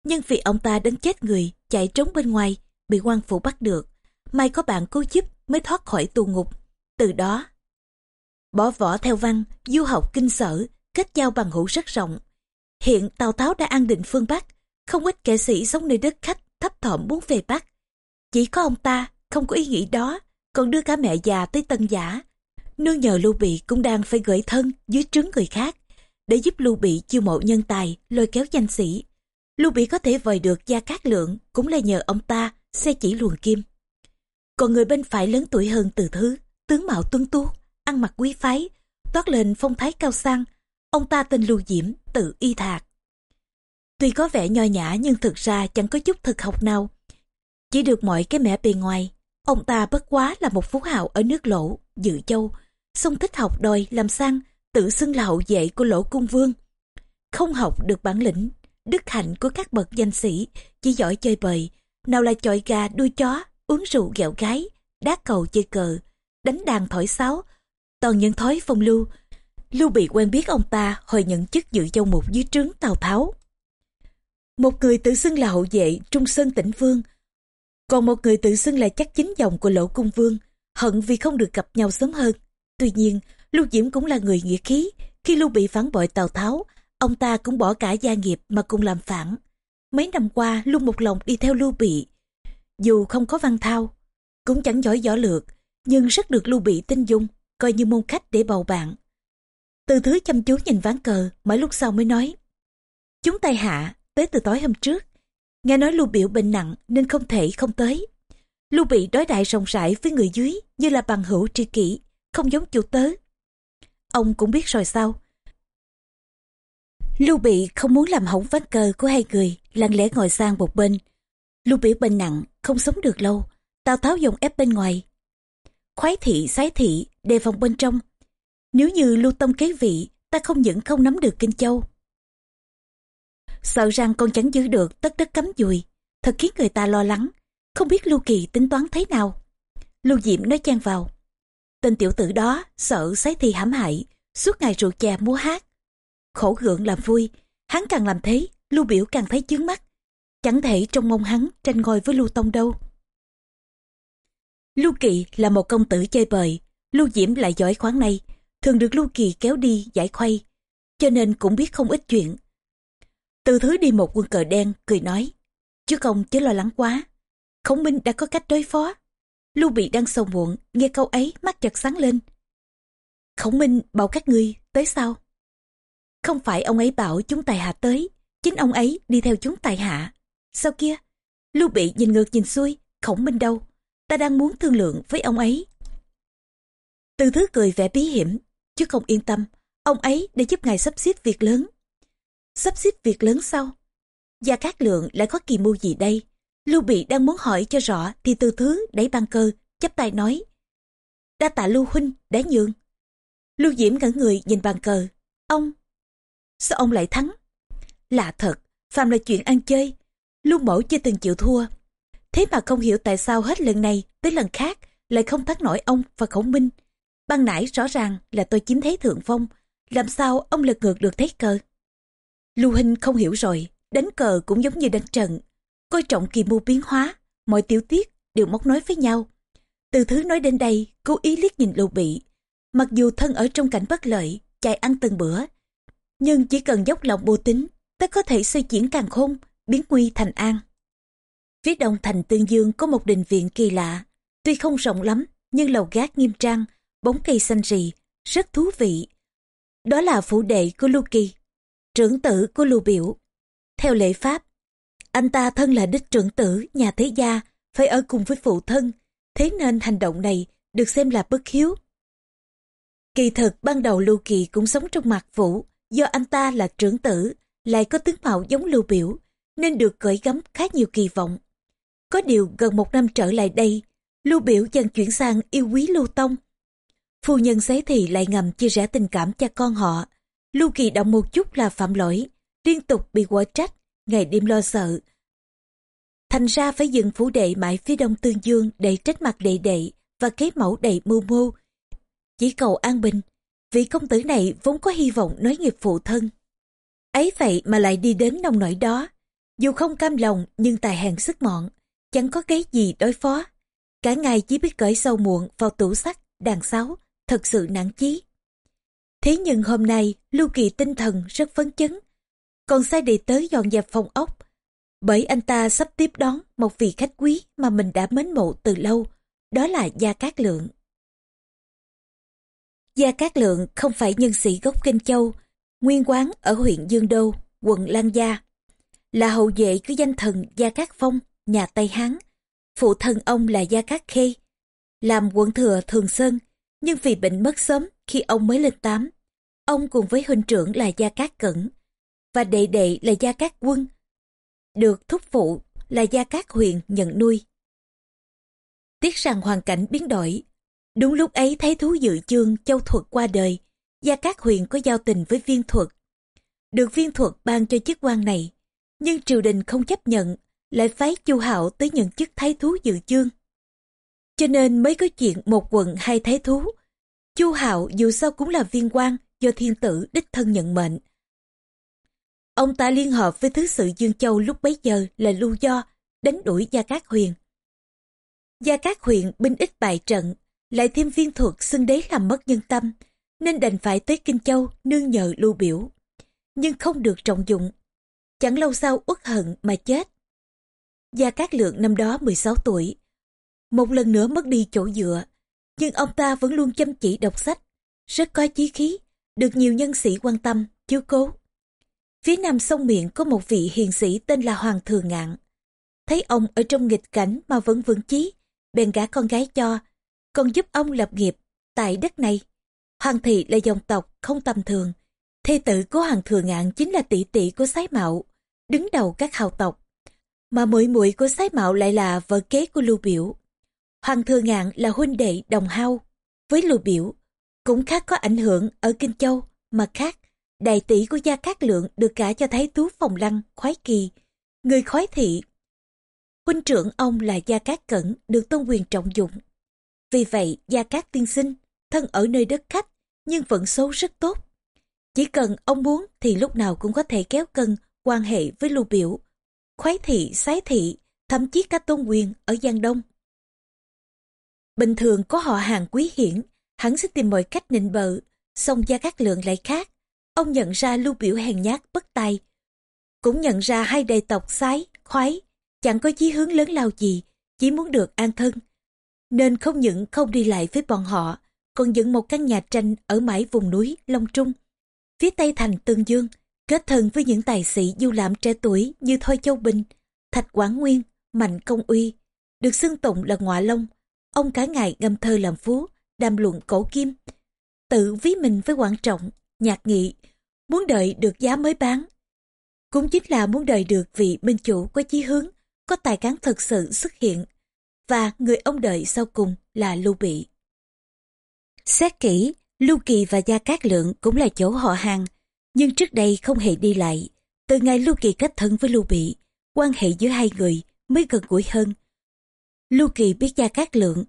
Nhưng vì ông ta đánh chết người, chạy trốn bên ngoài, bị quan phủ bắt được. May có bạn cứu giúp mới thoát khỏi tù ngục. Từ đó, bỏ võ theo văn, du học kinh sở, kết giao bằng hữu rất rộng. Hiện Tào Tháo đã an định phương Bắc, không ít kẻ sĩ sống nơi đất khách thấp thỏm muốn về Bắc. Chỉ có ông ta không có ý nghĩ đó, còn đưa cả mẹ già tới tân giả. Nương nhờ Lưu Bị cũng đang phải gửi thân dưới trướng người khác, để giúp Lưu Bị chiêu mộ nhân tài, lôi kéo danh sĩ. Lưu Bị có thể vời được Gia Cát Lượng cũng là nhờ ông ta xe chỉ luồng kim. Còn người bên phải lớn tuổi hơn từ thứ, tướng mạo tuấn tú, ăn mặc quý phái, toát lên phong thái cao sang. Ông ta tên Lưu Diễm, tự y thạc. Tuy có vẻ nho nhã nhưng thực ra chẳng có chút thực học nào. Chỉ được mọi cái mẻ bề ngoài. Ông ta bất quá là một phú hào ở nước lỗ, dự châu, xong thích học đòi làm sang, tự xưng là hậu vệ của lỗ cung vương. Không học được bản lĩnh, đức hạnh của các bậc danh sĩ, chỉ giỏi chơi bời, nào là chọi gà đuôi chó, uống rượu ghẹo gái, đá cầu chơi cờ, đánh đàn thổi sáo, toàn những thói phong lưu. Lưu bị quen biết ông ta hồi nhận chức dự châu mục dưới trướng Tào Tháo. Một người tự xưng là hậu vệ Trung Sơn tỉnh Vương, còn một người tự xưng là chắc chính dòng của Lỗ Cung Vương, hận vì không được gặp nhau sớm hơn. Tuy nhiên, Lưu Diễm cũng là người nghĩa khí, khi Lưu bị phản bội Tào Tháo, ông ta cũng bỏ cả gia nghiệp mà cùng làm phản. Mấy năm qua luôn một lòng đi theo Lưu Bị. Dù không có văn thao, cũng chẳng giỏi võ lược, nhưng rất được Lưu Bị tin dung, coi như môn khách để bầu bạn. Từ thứ chăm chú nhìn ván cờ, mãi lúc sau mới nói. Chúng tay hạ, tới từ tối hôm trước. Nghe nói Lưu Biểu bệnh nặng nên không thể không tới. Lưu Bị đối đại rộng rãi với người dưới như là bằng hữu tri kỷ, không giống chủ tớ. Ông cũng biết rồi sao, Lưu Bị không muốn làm hỏng ván cờ của hai người, lặng lẽ ngồi sang một bên. Lưu Biểu bệnh nặng, không sống được lâu. Tào Tháo dùng ép bên ngoài. Khoái thị, sái thị, đề phòng bên trong. Nếu như Lưu Tông kế vị, ta không những không nắm được Kinh Châu. Sợ rằng con chẳng giữ được tất đất cấm dùi, thật khiến người ta lo lắng. Không biết Lưu Kỳ tính toán thế nào. Lưu Diệm nói chen vào. Tên tiểu tử đó sợ sái thi hãm hại, suốt ngày rượu chè múa hát khổ gượng làm vui hắn càng làm thế lưu biểu càng thấy chướng mắt chẳng thể trong mong hắn tranh ngôi với lưu tông đâu lưu kỳ là một công tử chơi bời lưu diễm lại giỏi khoáng này thường được lưu kỳ kéo đi giải khuây cho nên cũng biết không ít chuyện từ thứ đi một quân cờ đen cười nói chứ công chứ lo lắng quá khổng minh đã có cách đối phó lưu bị đang sầu muộn nghe câu ấy mắt chợt sáng lên khổng minh bảo các ngươi tới sao không phải ông ấy bảo chúng tài hạ tới, chính ông ấy đi theo chúng tài hạ. Sao kia? Lưu Bị nhìn ngược nhìn xuôi, khổng minh đâu? Ta đang muốn thương lượng với ông ấy. Từ thứ cười vẻ bí hiểm, chứ không yên tâm, ông ấy để giúp ngài sắp xếp việc lớn. Sắp xếp việc lớn sau. Gia Cát Lượng lại có kỳ mưu gì đây? Lưu Bị đang muốn hỏi cho rõ thì từ thứ đẩy ban cơ, chắp tay nói. Đa tạ Lưu Huynh, đã nhường. Lưu Diễm ngẩn người nhìn bàn cờ. Ông, Sao ông lại thắng? Lạ thật, phàm là chuyện ăn chơi. Lưu mẫu chưa từng chịu thua. Thế mà không hiểu tại sao hết lần này tới lần khác lại không thắng nổi ông và khổng minh. Ban nãy rõ ràng là tôi chiếm thế thượng phong. Làm sao ông lật ngược được thế cờ? Lưu Hinh không hiểu rồi, đánh cờ cũng giống như đánh trận. Coi trọng kỳ mưu biến hóa, mọi tiểu tiết đều móc nói với nhau. Từ thứ nói đến đây, cố ý liếc nhìn Lưu Bị. Mặc dù thân ở trong cảnh bất lợi, chạy ăn từng bữa, nhưng chỉ cần dốc lòng bù tính, tất có thể xây chuyển càng khôn, biến nguy thành an. Phía đông thành Tương Dương có một đình viện kỳ lạ, tuy không rộng lắm, nhưng lầu gác nghiêm trang, bóng cây xanh rì, rất thú vị. Đó là phủ đệ của Lưu Kỳ, trưởng tử của Lưu Biểu. Theo lễ pháp, anh ta thân là đích trưởng tử nhà thế gia, phải ở cùng với phụ thân, thế nên hành động này được xem là bất hiếu. Kỳ thực ban đầu Lưu Kỳ cũng sống trong mặt vũ, do anh ta là trưởng tử, lại có tướng mạo giống Lưu Biểu, nên được cởi gắm khá nhiều kỳ vọng. Có điều gần một năm trở lại đây, Lưu Biểu dần chuyển sang yêu quý Lưu Tông. Phu nhân xế thì lại ngầm chia rẽ tình cảm cho con họ. Lưu Kỳ động một chút là phạm lỗi, liên tục bị quả trách, ngày đêm lo sợ. Thành ra phải dừng phủ đệ mãi phía đông tương dương để trách mặt đệ đệ và kế mẫu đầy mưu mô. Chỉ cầu an bình, vị công tử này vốn có hy vọng nói nghiệp phụ thân. Ấy vậy mà lại đi đến nông nỗi đó. Dù không cam lòng nhưng tài hàng sức mọn, chẳng có cái gì đối phó. Cả ngày chỉ biết cởi sâu muộn vào tủ sắt, đàn sáo, thật sự nản chí. Thế nhưng hôm nay, Lưu Kỳ tinh thần rất phấn chấn. Còn sai đệ tới dọn dẹp phòng ốc. Bởi anh ta sắp tiếp đón một vị khách quý mà mình đã mến mộ từ lâu. Đó là Gia Cát Lượng. Gia Cát Lượng không phải nhân sĩ gốc Kinh Châu, nguyên quán ở huyện Dương Đô, quận Lan Gia. Là hậu vệ của danh thần Gia Cát Phong, nhà Tây Hán. Phụ thân ông là Gia Cát Khê, làm quận thừa Thường Sơn, nhưng vì bệnh mất sớm khi ông mới lên tám. Ông cùng với huynh trưởng là Gia Cát Cẩn và đệ đệ là Gia Cát Quân, được thúc phụ là Gia Cát Huyền nhận nuôi. Tiếc rằng hoàn cảnh biến đổi, Đúng lúc ấy thấy thú dự chương châu thuật qua đời, Gia Cát Huyền có giao tình với viên thuật. Được viên thuật ban cho chức quan này, nhưng triều đình không chấp nhận, lại phái Chu Hạo tới nhận chức thái thú dự chương. Cho nên mới có chuyện một quận hai thái thú. Chu Hạo dù sao cũng là viên quan do thiên tử đích thân nhận mệnh. Ông ta liên hợp với thứ sự Dương Châu lúc bấy giờ là Lưu Do, đánh đuổi Gia Cát Huyền. Gia Cát Huyền binh ít bại trận, lại thêm viên thuật xưng đế làm mất nhân tâm, nên đành phải tới Kinh Châu nương nhờ lưu biểu. Nhưng không được trọng dụng. Chẳng lâu sau uất hận mà chết. Gia Cát Lượng năm đó 16 tuổi. Một lần nữa mất đi chỗ dựa, nhưng ông ta vẫn luôn chăm chỉ đọc sách, rất có chí khí, được nhiều nhân sĩ quan tâm, chiếu cố. Phía nam sông miệng có một vị hiền sĩ tên là Hoàng Thừa Ngạn. Thấy ông ở trong nghịch cảnh mà vẫn vững chí, bèn gả con gái cho, còn giúp ông lập nghiệp tại đất này. Hoàng thị là dòng tộc không tầm thường. Thê tử của Hoàng Thừa Ngạn chính là tỷ tỷ của Sái Mạo, đứng đầu các hào tộc. Mà muội muội của Sái Mạo lại là vợ kế của Lưu Biểu. Hoàng Thừa Ngạn là huynh đệ đồng hao với Lưu Biểu, cũng khác có ảnh hưởng ở Kinh Châu, mà khác, đại tỷ của Gia Cát Lượng được cả cho Thái Tú Phòng Lăng, Khoái Kỳ, người khoái thị. Huynh trưởng ông là Gia Cát Cẩn được tôn quyền trọng dụng. Vì vậy, Gia Cát tiên sinh, thân ở nơi đất khách, nhưng vẫn số rất tốt. Chỉ cần ông muốn thì lúc nào cũng có thể kéo cân quan hệ với lưu biểu, khoái thị, sái thị, thậm chí cả tôn quyền ở Giang Đông. Bình thường có họ hàng quý hiển, hắn sẽ tìm mọi cách nịnh bợ, song Gia Cát Lượng lại khác. Ông nhận ra lưu biểu hèn nhát bất tài. Cũng nhận ra hai đầy tộc sái, khoái, chẳng có chí hướng lớn lao gì, chỉ muốn được an thân nên không những không đi lại với bọn họ, còn dựng một căn nhà tranh ở mãi vùng núi Long Trung, phía tây thành Tương Dương, kết thân với những tài sĩ du lãm trẻ tuổi như Thôi Châu Bình, Thạch Quảng Nguyên, Mạnh Công Uy, được xưng tụng là ngọa long. Ông cả ngày ngâm thơ làm phú, đàm luận cổ kim, tự ví mình với quan trọng, nhạc nghị, muốn đợi được giá mới bán. Cũng chính là muốn đợi được vị minh chủ có chí hướng, có tài cán thực sự xuất hiện và người ông đợi sau cùng là Lưu Bị. Xét kỹ, Lưu Kỳ và Gia Cát Lượng cũng là chỗ họ hàng, nhưng trước đây không hề đi lại. Từ ngày Lưu Kỳ kết thân với Lưu Bị, quan hệ giữa hai người mới gần gũi hơn. Lưu Kỳ biết Gia Cát Lượng,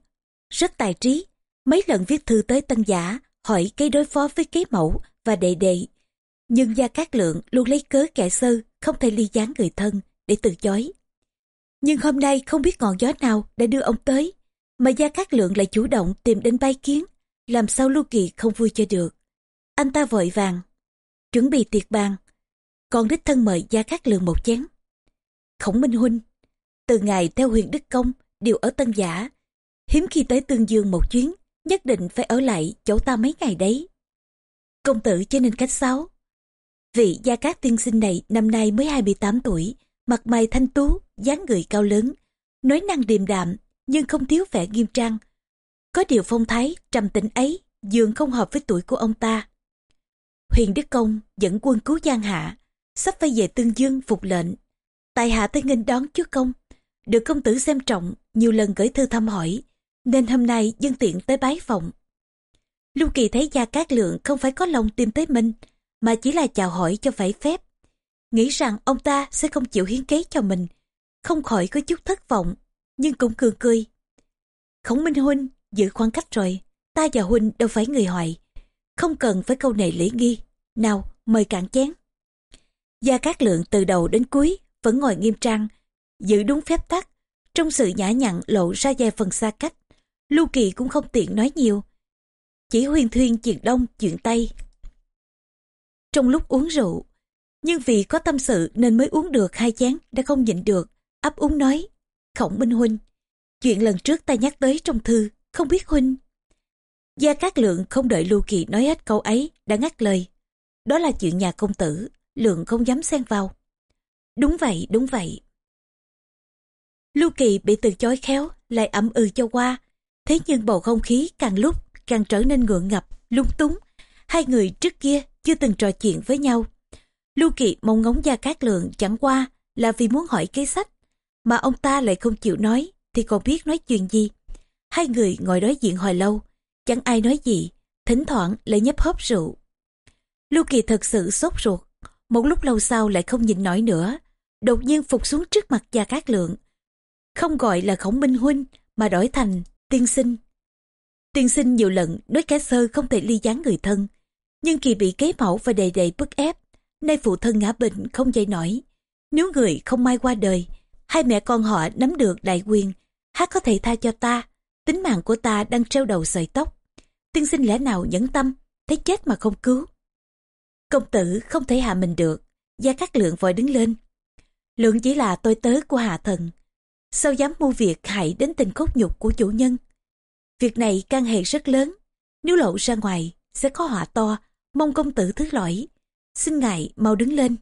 rất tài trí, mấy lần viết thư tới Tân Giả hỏi cây đối phó với kế mẫu và đệ đệ. Nhưng Gia Cát Lượng luôn lấy cớ kẻ sơ, không thể ly gián người thân để từ chối. Nhưng hôm nay không biết ngọn gió nào đã đưa ông tới, mà Gia Cát Lượng lại chủ động tìm đến bay kiến. làm sao Lưu Kỳ không vui cho được. Anh ta vội vàng, chuẩn bị tiệc bàn, còn đích thân mời Gia Cát Lượng một chén. Khổng Minh Huynh, từ ngày theo huyền Đức Công đều ở Tân Giả, hiếm khi tới Tương Dương một chuyến, nhất định phải ở lại chỗ ta mấy ngày đấy. Công tử cho nên cách sáu Vị Gia Cát tiên sinh này năm nay mới 28 tuổi, mặt mày thanh tú, dáng người cao lớn, nói năng điềm đạm nhưng không thiếu vẻ nghiêm trang. Có điều phong thái trầm tĩnh ấy dường không hợp với tuổi của ông ta. Huyền Đức Công dẫn quân cứu Giang Hạ, sắp phải về Tương Dương phục lệnh. Tài hạ tới nghênh đón chúa công, được công tử xem trọng, nhiều lần gửi thư thăm hỏi, nên hôm nay dân tiện tới bái phòng. Lưu Kỳ thấy Gia Cát Lượng không phải có lòng tìm tới mình, mà chỉ là chào hỏi cho phải phép. Nghĩ rằng ông ta sẽ không chịu hiến kế cho mình, không khỏi có chút thất vọng, nhưng cũng cười cười. Khổng Minh Huynh giữ khoảng cách rồi, ta và Huynh đâu phải người hoài, không cần phải câu này lễ nghi. Nào, mời cạn chén. Gia Cát Lượng từ đầu đến cuối vẫn ngồi nghiêm trang, giữ đúng phép tắc, trong sự nhã nhặn lộ ra vài phần xa cách. Lưu Kỳ cũng không tiện nói nhiều, chỉ huyên thuyên chuyện đông chuyện tây. Trong lúc uống rượu, nhưng vì có tâm sự nên mới uống được hai chén đã không nhịn được, ấp úng nói, khổng minh huynh, chuyện lần trước ta nhắc tới trong thư, không biết huynh. Gia Cát Lượng không đợi Lưu Kỳ nói hết câu ấy, đã ngắt lời. Đó là chuyện nhà công tử, Lượng không dám xen vào. Đúng vậy, đúng vậy. Lưu Kỳ bị từ chối khéo, lại ẩm ừ cho qua. Thế nhưng bầu không khí càng lúc càng trở nên ngượng ngập, lung túng. Hai người trước kia chưa từng trò chuyện với nhau. Lưu Kỳ mong ngóng Gia Cát Lượng chẳng qua là vì muốn hỏi kế sách, mà ông ta lại không chịu nói, thì còn biết nói chuyện gì. Hai người ngồi đối diện hồi lâu, chẳng ai nói gì, thỉnh thoảng lại nhấp hớp rượu. Lưu Kỳ thật sự sốt ruột, một lúc lâu sau lại không nhìn nổi nữa, đột nhiên phục xuống trước mặt Gia Cát Lượng. Không gọi là khổng minh huynh, mà đổi thành tiên sinh. Tiên sinh nhiều lần nói kẻ sơ không thể ly gián người thân, nhưng kỳ bị kế mẫu và đầy đầy bức ép, nay phụ thân ngã bệnh không dậy nổi. Nếu người không may qua đời, hai mẹ con họ nắm được đại quyền, hát có thể tha cho ta, tính mạng của ta đang treo đầu sợi tóc. Tiên sinh lẽ nào nhẫn tâm, thấy chết mà không cứu. Công tử không thể hạ mình được, gia cát lượng vội đứng lên. Lượng chỉ là tôi tớ của hạ thần, sao dám mưu việc hại đến tình cốt nhục của chủ nhân. Việc này can hệ rất lớn, nếu lộ ra ngoài sẽ có họa to, mong công tử thứ lỗi. Xin ngài mau đứng lên.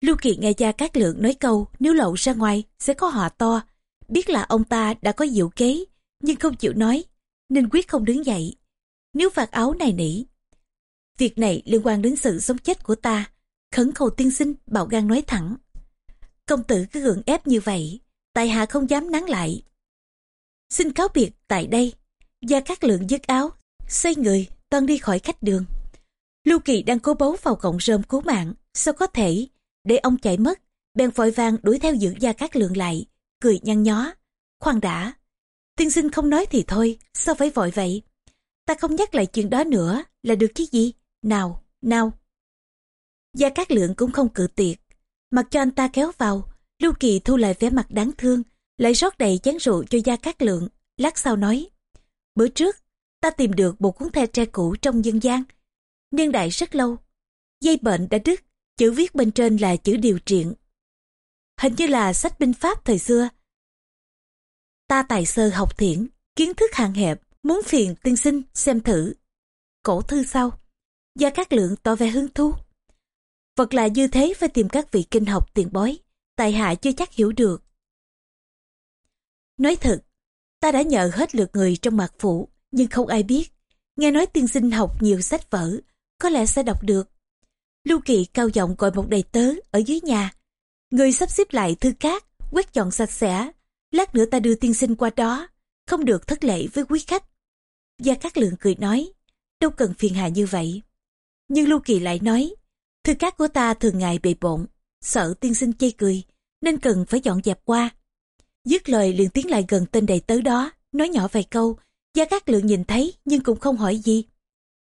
Lưu Kiệt nghe cha Cát Lượng nói câu nếu lộ ra ngoài sẽ có họa to. Biết là ông ta đã có diệu kế, nhưng không chịu nói, nên quyết không đứng dậy. Nếu vạt áo này nỉ. Việc này liên quan đến sự sống chết của ta. Khẩn cầu tiên sinh bảo gan nói thẳng. Công tử cứ gượng ép như vậy, tại hạ không dám nắng lại. Xin cáo biệt tại đây. Gia Cát Lượng dứt áo, xoay người, toan đi khỏi khách đường. Lưu Kỳ đang cố bấu vào cọng rơm cứu mạng, sao có thể, để ông chạy mất, bèn vội vàng đuổi theo giữ Gia Cát Lượng lại, cười nhăn nhó. Khoan đã, tiên sinh không nói thì thôi, sao phải vội vậy? Ta không nhắc lại chuyện đó nữa, là được chứ gì? Nào, nào. Gia Cát Lượng cũng không cự tiệt, mặc cho anh ta kéo vào, Lưu Kỳ thu lại vẻ mặt đáng thương, lại rót đầy chén rượu cho Gia Cát Lượng, lát sau nói. Bữa trước, ta tìm được một cuốn the tre cũ trong dân gian, niên đại rất lâu. Dây bệnh đã đứt, chữ viết bên trên là chữ điều triện. Hình như là sách binh pháp thời xưa. Ta tài sơ học thiển, kiến thức hạn hẹp, muốn phiền tiên sinh xem thử. Cổ thư sau, Gia Cát Lượng tỏ vẻ hứng thú. Vật là như thế phải tìm các vị kinh học tiền bối, tại hạ chưa chắc hiểu được. Nói thật, ta đã nhờ hết lượt người trong mặt phủ, nhưng không ai biết. Nghe nói tiên sinh học nhiều sách vở, có lẽ sẽ đọc được. Lưu Kỳ cao giọng gọi một đầy tớ ở dưới nhà. Người sắp xếp lại thư cát, quét dọn sạch sẽ. Lát nữa ta đưa tiên sinh qua đó, không được thất lễ với quý khách. Gia Cát Lượng cười nói, đâu cần phiền hà như vậy. Nhưng Lưu Kỳ lại nói, thư cát của ta thường ngày bề bộn, sợ tiên sinh chê cười, nên cần phải dọn dẹp qua. Dứt lời liền tiến lại gần tên đầy tớ đó, nói nhỏ vài câu, Gia Cát Lượng nhìn thấy nhưng cũng không hỏi gì.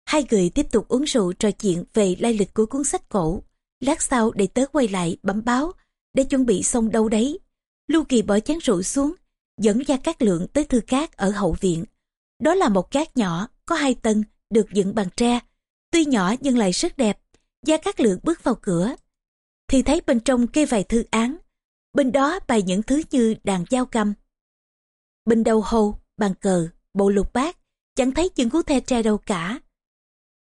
Hai người tiếp tục uống rượu trò chuyện về lai lịch của cuốn sách cổ. Lát sau đầy tớ quay lại bấm báo để chuẩn bị xong đâu đấy. Lưu Kỳ bỏ chén rượu xuống, dẫn Gia Cát Lượng tới thư cát ở hậu viện. Đó là một cát nhỏ, có hai tầng, được dựng bằng tre. Tuy nhỏ nhưng lại rất đẹp. Gia Cát Lượng bước vào cửa. Thì thấy bên trong kê vài thư án. Bên đó bày những thứ như đàn dao cầm. Bên đầu hầu, bàn cờ, bộ lục bát. Chẳng thấy chân cú the tre đâu cả.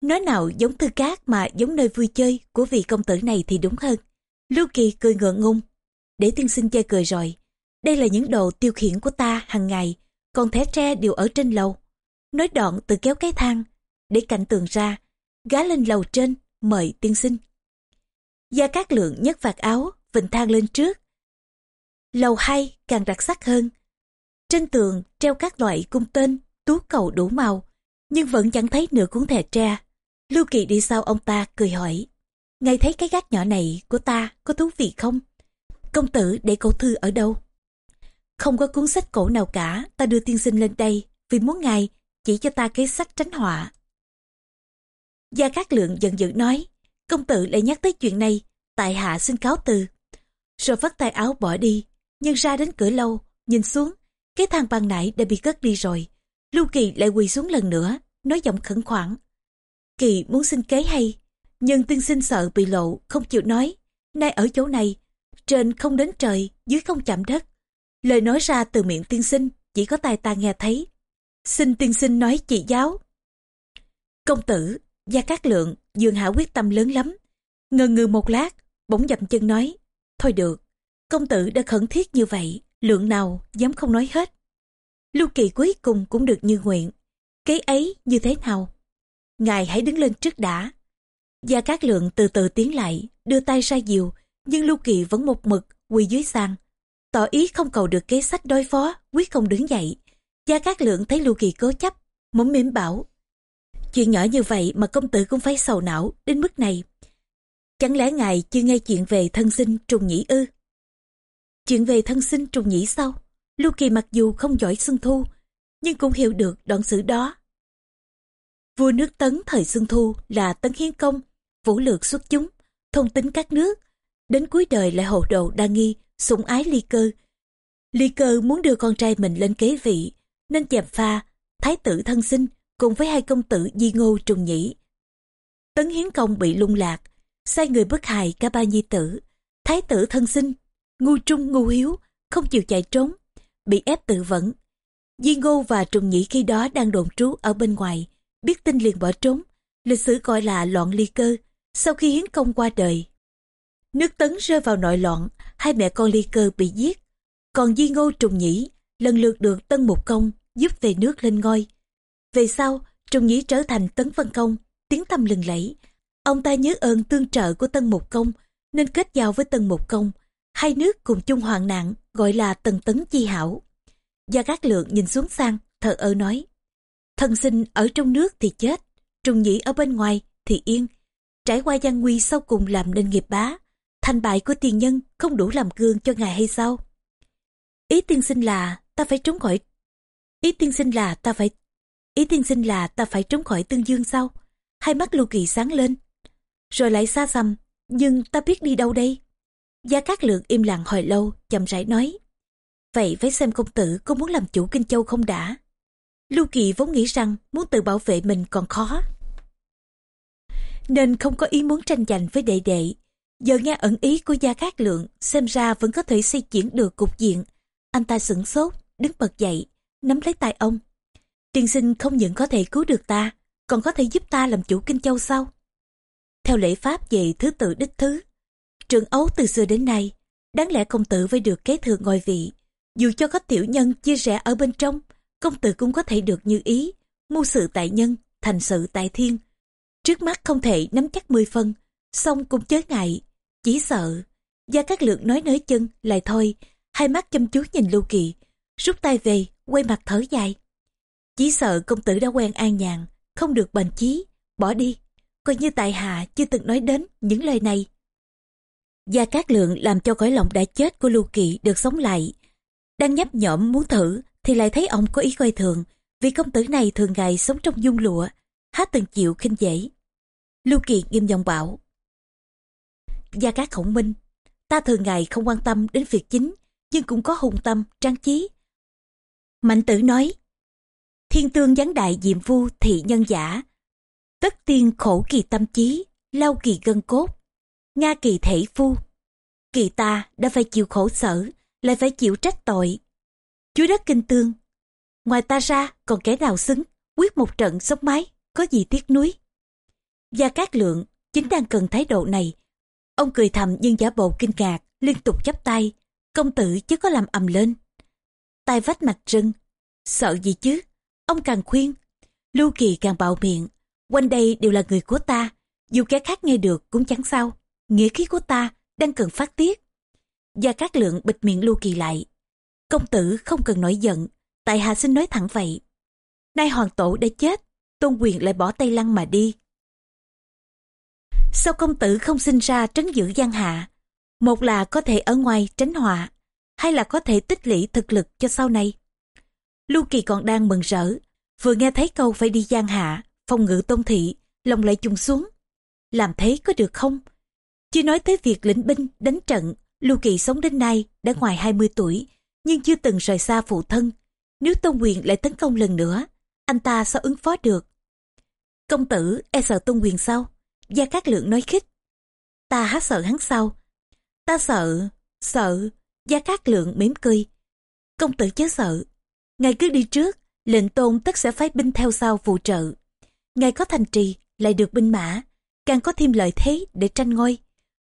Nói nào giống thư cát mà giống nơi vui chơi của vị công tử này thì đúng hơn. Lưu Kỳ cười ngượng ngung. Để tiên sinh chơi cười rồi. Đây là những đồ tiêu khiển của ta hàng ngày. Còn thẻ tre đều ở trên lầu. Nói đoạn tự kéo cái thang. Để cạnh tường ra. Gá lên lầu trên. Mời tiên sinh. Gia Cát Lượng nhấc vạt áo. Vịnh thang lên trước. Lầu hai càng đặc sắc hơn. Trên tường treo các loại cung tên, tú cầu đủ màu. Nhưng vẫn chẳng thấy nửa cuốn thẻ tre. Lưu Kỳ đi sau ông ta cười hỏi. ngay thấy cái gác nhỏ này của ta có thú vị không? Công tử để cổ thư ở đâu? Không có cuốn sách cổ nào cả, ta đưa tiên sinh lên đây vì muốn ngài chỉ cho ta cái sách tránh họa. Gia Cát Lượng giận dữ nói, công tử lại nhắc tới chuyện này, tại hạ xin cáo từ. Rồi vắt tay áo bỏ đi, nhưng ra đến cửa lâu, nhìn xuống, cái thang ban nãy đã bị cất đi rồi. Lưu Kỳ lại quỳ xuống lần nữa, nói giọng khẩn khoản. Kỳ muốn xin kế hay, nhưng tiên sinh sợ bị lộ, không chịu nói. Nay ở chỗ này, trên không đến trời, dưới không chạm đất. Lời nói ra từ miệng tiên sinh, chỉ có tai ta nghe thấy. Xin tiên sinh nói chị giáo. Công tử, Gia Cát Lượng, Dương Hảo quyết tâm lớn lắm. Ngờ ngừ một lát, bỗng dậm chân nói. Thôi được, công tử đã khẩn thiết như vậy, lượng nào dám không nói hết. Lưu Kỳ cuối cùng cũng được như nguyện. Kế ấy như thế nào? Ngài hãy đứng lên trước đã. Gia Cát Lượng từ từ tiến lại, đưa tay ra diều, nhưng Lưu Kỳ vẫn một mực, quỳ dưới sàn. Tỏ ý không cầu được kế sách đối phó, quyết không đứng dậy. Gia Cát Lượng thấy Lưu Kỳ cố chấp, mỏng mỉm bảo. Chuyện nhỏ như vậy mà công tử cũng phải sầu não đến mức này. Chẳng lẽ ngài chưa nghe chuyện về thân sinh trùng nhĩ ư? Chuyện về thân sinh trùng nhĩ sao? Lưu Kỳ mặc dù không giỏi xuân thu, nhưng cũng hiểu được đoạn sử đó. Vua nước Tấn thời xuân thu là Tấn Hiến Công, vũ lược xuất chúng, thông tính các nước. Đến cuối đời lại hồ đồ đa nghi, sủng ái ly cơ. Ly cơ muốn đưa con trai mình lên kế vị, nên chèm pha, thái tử thân sinh cùng với hai công tử Di Ngô Trùng Nhĩ. Tấn Hiến Công bị lung lạc, sai người bức hại cả ba nhi tử. Thái tử thân sinh, ngu trung ngu hiếu, không chịu chạy trốn, bị ép tự vẫn. Di Ngô và Trùng Nhĩ khi đó đang đồn trú ở bên ngoài, biết tin liền bỏ trốn, lịch sử gọi là loạn ly cơ, sau khi hiến công qua đời. Nước Tấn rơi vào nội loạn, hai mẹ con ly cơ bị giết. Còn Di Ngô Trùng Nhĩ lần lượt được Tân Mục Công giúp về nước lên ngôi. Về sau, Trung Nhĩ trở thành Tấn Văn Công, tiếng tâm lừng lẫy. Ông ta nhớ ơn tương trợ của Tân Mục Công, nên kết giao với Tân Mục Công. Hai nước cùng chung hoạn nạn, gọi là Tần Tấn Chi Hảo. Gia Cát Lượng nhìn xuống sang, thờ ơ nói. Thân sinh ở trong nước thì chết, Trung Nhĩ ở bên ngoài thì yên. Trải qua gian nguy sau cùng làm nên nghiệp bá, thành bại của tiền nhân không đủ làm gương cho ngài hay sao? Ý tiên sinh là ta phải trốn khỏi Ý tiên sinh là ta phải Ý tiên sinh là ta phải trốn khỏi tương dương sao? Hai mắt Lưu Kỳ sáng lên. Rồi lại xa xăm, nhưng ta biết đi đâu đây? Gia Cát Lượng im lặng hồi lâu, chậm rãi nói. Vậy phải xem công tử có muốn làm chủ Kinh Châu không đã? Lưu Kỳ vốn nghĩ rằng muốn tự bảo vệ mình còn khó. Nên không có ý muốn tranh giành với đệ đệ. Giờ nghe ẩn ý của Gia Cát Lượng, xem ra vẫn có thể xây chuyển được cục diện. Anh ta sửng sốt, đứng bật dậy, nắm lấy tay ông. Tiên sinh không những có thể cứu được ta, còn có thể giúp ta làm chủ Kinh Châu sau. Theo lễ pháp về thứ tự đích thứ, trường ấu từ xưa đến nay, đáng lẽ công tử phải được kế thừa ngôi vị. Dù cho có tiểu nhân chia rẽ ở bên trong, công tử cũng có thể được như ý, mưu sự tại nhân, thành sự tại thiên. Trước mắt không thể nắm chắc mười phân, song cũng chớ ngại, chỉ sợ. Gia các Lượng nói nới chân, lại thôi, hai mắt chăm chú nhìn Lưu Kỳ, rút tay về, quay mặt thở dài. Chỉ sợ công tử đã quen an nhàn, không được bền chí, bỏ đi, coi như tại hạ chưa từng nói đến những lời này. Gia Cát Lượng làm cho cõi lòng đã chết của Lưu Kỳ được sống lại. Đang nhấp nhõm muốn thử thì lại thấy ông có ý coi thường, vì công tử này thường ngày sống trong dung lụa, hát từng chịu khinh dễ. Lưu Kỳ nghiêm giọng bảo. Gia Cát Khổng Minh, ta thường ngày không quan tâm đến việc chính, nhưng cũng có hùng tâm, trang trí. Mạnh tử nói, Thiên tương gián đại diệm vu thị nhân giả. Tất tiên khổ kỳ tâm trí, lau kỳ gân cốt. Nga kỳ thể phu. Kỳ ta đã phải chịu khổ sở, lại phải chịu trách tội. Chúa đất kinh tương. Ngoài ta ra còn kẻ nào xứng, quyết một trận sốc mái, có gì tiếc nuối. Gia Cát Lượng chính đang cần thái độ này. Ông cười thầm nhưng giả bộ kinh ngạc, liên tục chắp tay. Công tử chứ có làm ầm lên. tay vách mặt rưng. Sợ gì chứ? Ông càng khuyên. Lưu Kỳ càng bạo miệng. Quanh đây đều là người của ta. Dù kẻ khác nghe được cũng chẳng sao. Nghĩa khí của ta đang cần phát tiết. Gia Cát Lượng bịt miệng Lưu Kỳ lại. Công tử không cần nổi giận. Tại hạ xin nói thẳng vậy. Nay hoàng tổ đã chết. Tôn quyền lại bỏ tay lăng mà đi Sao công tử không sinh ra trấn giữ giang hạ? Một là có thể ở ngoài tránh họa, hay là có thể tích lũy thực lực cho sau này? Lưu Kỳ còn đang mừng rỡ, vừa nghe thấy câu phải đi giang hạ, phòng ngự tôn thị, lòng lại chung xuống. Làm thế có được không? Chưa nói tới việc lĩnh binh, đánh trận, Lưu Kỳ sống đến nay đã ngoài 20 tuổi, nhưng chưa từng rời xa phụ thân. Nếu Tôn Quyền lại tấn công lần nữa, anh ta sao ứng phó được? Công tử e sợ Tôn Quyền sao? Gia Cát Lượng nói khích. Ta há sợ hắn sao? Ta sợ, sợ. Gia Cát Lượng mỉm cười. Công tử chớ sợ. Ngài cứ đi trước, lệnh tôn tất sẽ phái binh theo sau phụ trợ. Ngài có thành trì, lại được binh mã, càng có thêm lợi thế để tranh ngôi.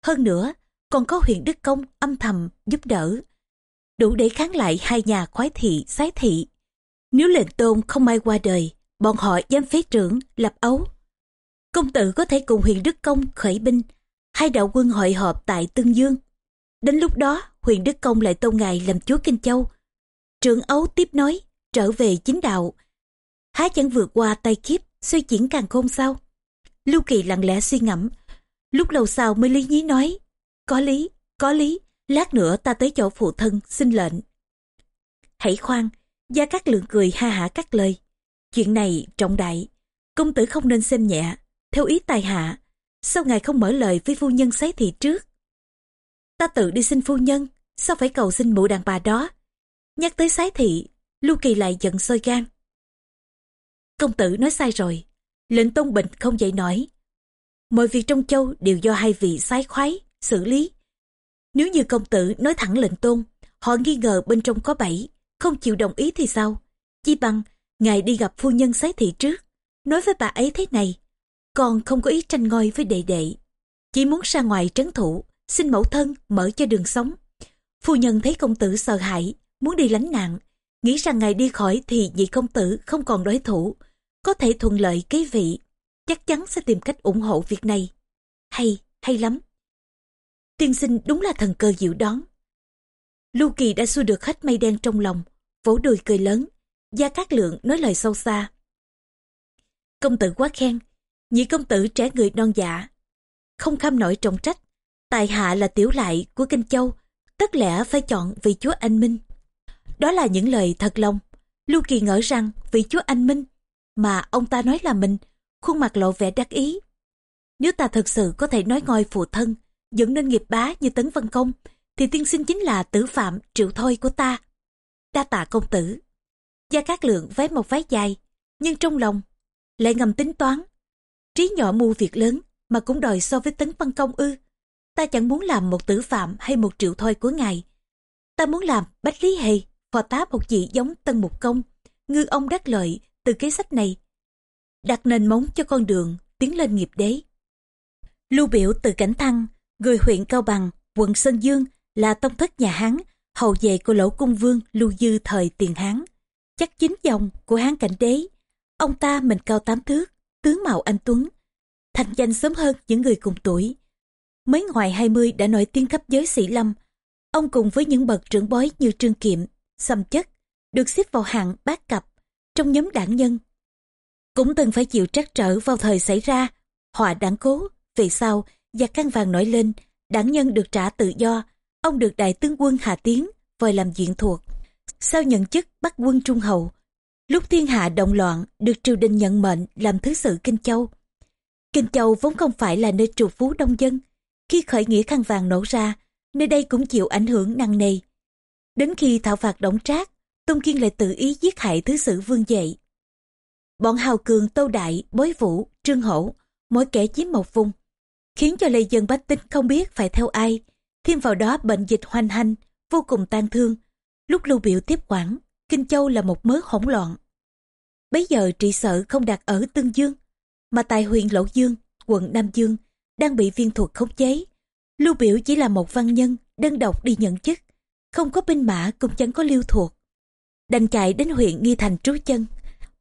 Hơn nữa, còn có huyện Đức Công âm thầm giúp đỡ. Đủ để kháng lại hai nhà khoái thị, sái thị. Nếu lệnh tôn không may qua đời, bọn họ dám phế trưởng, lập ấu, công tử có thể cùng huyện đức công khởi binh hai đạo quân hội họp tại tương dương đến lúc đó huyện đức công lại tôn ngài làm chúa kinh châu trưởng ấu tiếp nói, trở về chính đạo. Há chẳng vượt qua tay kiếp xoay chuyển càng khôn sao lưu kỳ lặng lẽ suy ngẫm. Lúc lâu sau mới lý nhí nói, có lý có lý, lát nữa ta tới chỗ phụ thân, xin lệnh. Hãy khoan, gia cát lượng cười ha hả cắt lời. Chuyện này trọng đại, công tử không nên xem nhẹ. Theo ý tài hạ, sao ngài không mở lời với phu nhân sấy thị trước? Ta tự đi xin phu nhân, sao phải cầu xin mụ đàn bà đó? Nhắc tới sái thị lưu kỳ lại giận sôi gan. Công tử nói sai rồi lệnh tôn bệnh không dậy nổi. Mọi việc trong châu đều do hai vị sái khoái xử lý. Nếu như công tử nói thẳng lệnh tôn họ nghi ngờ bên trong có bẫy không chịu đồng ý thì sao? Chi bằng ngài đi gặp phu nhân sái thị trước. Nói với bà ấy thế này con không có ý tranh ngôi với đệ đệ. Chỉ muốn ra ngoài trấn thủ, xin mẫu thân mở cho đường sống. Phu nhân thấy công tử sợ hãi, muốn đi lánh nạn. Nghĩ rằng ngày đi khỏi thì vị công tử không còn đối thủ. Có thể thuận lợi kế vị. Chắc chắn sẽ tìm cách ủng hộ việc này. Hay, hay lắm. Tiên sinh đúng là thần cơ dịu đón. Lưu Kỳ đã xua được hết mây đen trong lòng, vỗ đùi cười lớn. Gia Cát Lượng nói lời sâu xa. Công tử quá khen, nhị công tử trẻ người non dạ không kham nổi trọng trách tài hạ là tiểu lại của kinh châu tất lẽ phải chọn vị chúa anh minh đó là những lời thật lòng. Lưu kỳ ngỡ rằng vị chúa anh minh mà ông ta nói là mình khuôn mặt lộ vẻ đắc ý. Nếu ta thật sự có thể nói ngôi phụ thân dẫn nên nghiệp bá như tấn văn công thì tiên sinh chính là tử phạm triệu thôi của ta. Đa tạ công tử. Gia cát lượng váy một váy dài nhưng trong lòng lại ngầm tính toán. Trí nhỏ mưu việc lớn mà cũng đòi so với tấn văn công ư. Ta chẳng muốn làm một tử phạm hay một triệu thôi của ngài. Ta muốn làm bách lý hề, phò tá một vị giống tân mục công, ngư ông đắc lợi từ cái sách này. Đặt nền móng cho con đường tiến lên nghiệp đế. Lưu biểu từ Cảnh Thăng, người huyện Cao Bằng, quận Sơn Dương là tông thất nhà Hán, hầu về của lỗ cung vương Lưu Dư thời tiền Hán. Chắc chính dòng của Hán cảnh đế. Ông ta mình cao tám thước, tướng mạo anh Tuấn, thành danh sớm hơn những người cùng tuổi. Mới ngoài 20 đã nổi tiếng khắp giới sĩ lâm, ông cùng với những bậc trưởng bối như Trương Kiệm, Sầm Chất, được xếp vào hạng bát cặp trong nhóm đảng nhân. Cũng từng phải chịu trắc trở vào thời xảy ra họa đảng cố, về sau giặc căn vàng nổi lên, đảng nhân được trả tự do, ông được đại tướng quân Hà Tiến vời làm diện thuộc. Sau nhận chức bắt quân Trung Hậu, Lúc thiên hạ động loạn, được triều đình nhận mệnh làm thứ sự Kinh Châu. Kinh Châu vốn không phải là nơi trù phú đông dân. Khi khởi nghĩa khăn vàng nổ ra, nơi đây cũng chịu ảnh hưởng nặng nề. Đến khi thảo phạt đổng trác, Tôn Kiên lại tự ý giết hại thứ sử vương dậy. Bọn hào cường Tô Đại, Bối Vũ, Trương Hổ, mỗi kẻ chiếm một vùng, khiến cho lê dân bách tính không biết phải theo ai. Thêm vào đó bệnh dịch hoành hành, vô cùng tan thương. Lúc lưu biểu tiếp quản, Kinh Châu là một mớ hỗn loạn. Bấy giờ trị sở không đặt ở Tương Dương, mà tại huyện Lỗ Dương, quận Nam Dương, đang bị viên thuật khống chế. Lưu biểu chỉ là một văn nhân, đơn độc đi nhận chức, không có binh mã cũng chẳng có lưu thuộc. Đành chạy đến huyện Nghi Thành trú chân,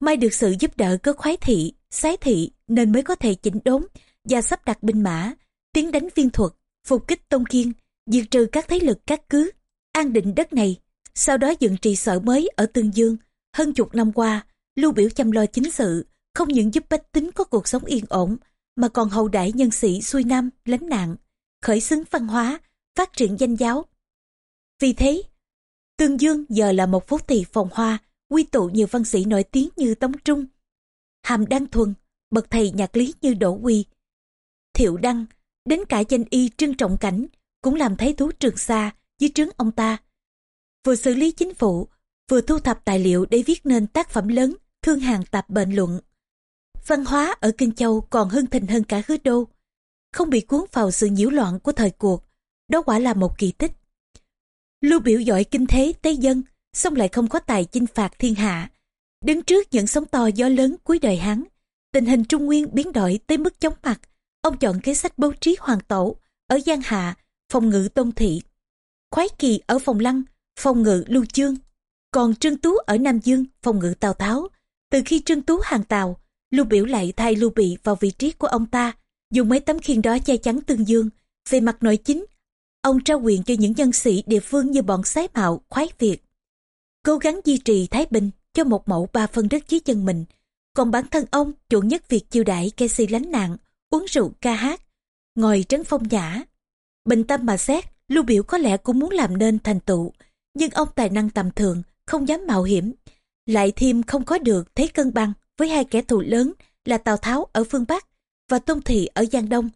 may được sự giúp đỡ của khoái thị, sái thị nên mới có thể chỉnh đốn và sắp đặt binh mã, tiến đánh viên thuật, phục kích Tông Kiên, diệt trừ các thế lực các cứ, an định đất này. Sau đó dựng trị sở mới ở Tương Dương. Hơn chục năm qua, Lưu Biểu chăm lo chính sự, không những giúp bách tính có cuộc sống yên ổn, mà còn hậu đãi nhân sĩ xuôi nam, lánh nạn, khởi xướng văn hóa, phát triển danh giáo. Vì thế, Tương Dương giờ là một phố thị phòng hoa, quy tụ nhiều văn sĩ nổi tiếng như Tống Trung, Hàm Đăng Thuần, bậc thầy nhạc lý như Đỗ Quy, Thiệu Đăng, đến cả danh y Trương Trọng Cảnh cũng làm thấy thú trường xa dưới trướng ông ta. Vừa xử lý chính phủ, vừa thu thập tài liệu để viết nên tác phẩm lớn Thương hàng tạp bệnh luận. Văn hóa ở Kinh Châu còn hưng thịnh hơn cả hứa đô. Không bị cuốn vào sự nhiễu loạn của thời cuộc, đó quả là một kỳ tích. Lưu biểu giỏi kinh thế tế dân, xong lại không có tài chinh phạt thiên hạ. Đứng trước những sóng to gió lớn cuối đời hắn, tình hình Trung Nguyên biến đổi tới mức chóng mặt. Ông chọn kế sách bố trí hoàng tổ ở Giang Hạ, phòng ngự Tôn Thị. Khoái Kỳ ở phòng Lăng, phòng ngự Lưu Chương. Còn Trương Tú ở Nam Dương, phòng ngự Tào Tháo. Từ khi Trương Tú hàng Tào, Lưu Biểu lại thay Lưu Bị vào vị trí của ông ta, dùng mấy tấm khiên đó che chắn Tương Dương. Về mặt nội chính, ông trao quyền cho những nhân sĩ địa phương như bọn Sái Mạo, Khoái Việt. Cố gắng duy trì Thái Bình cho một mẫu ba phân đất dưới chân mình. Còn bản thân ông chuộng nhất việc chiêu đãi kê si lánh nạn, uống rượu ca hát, ngồi trấn phong nhã. Bình tâm mà xét, Lưu Biểu có lẽ cũng muốn làm nên thành tựu, nhưng ông tài năng tầm thường, không dám mạo hiểm. Lại thêm không có được thế cân bằng với hai kẻ thù lớn là Tào Tháo ở phương Bắc và Tôn Thị ở Giang Đông.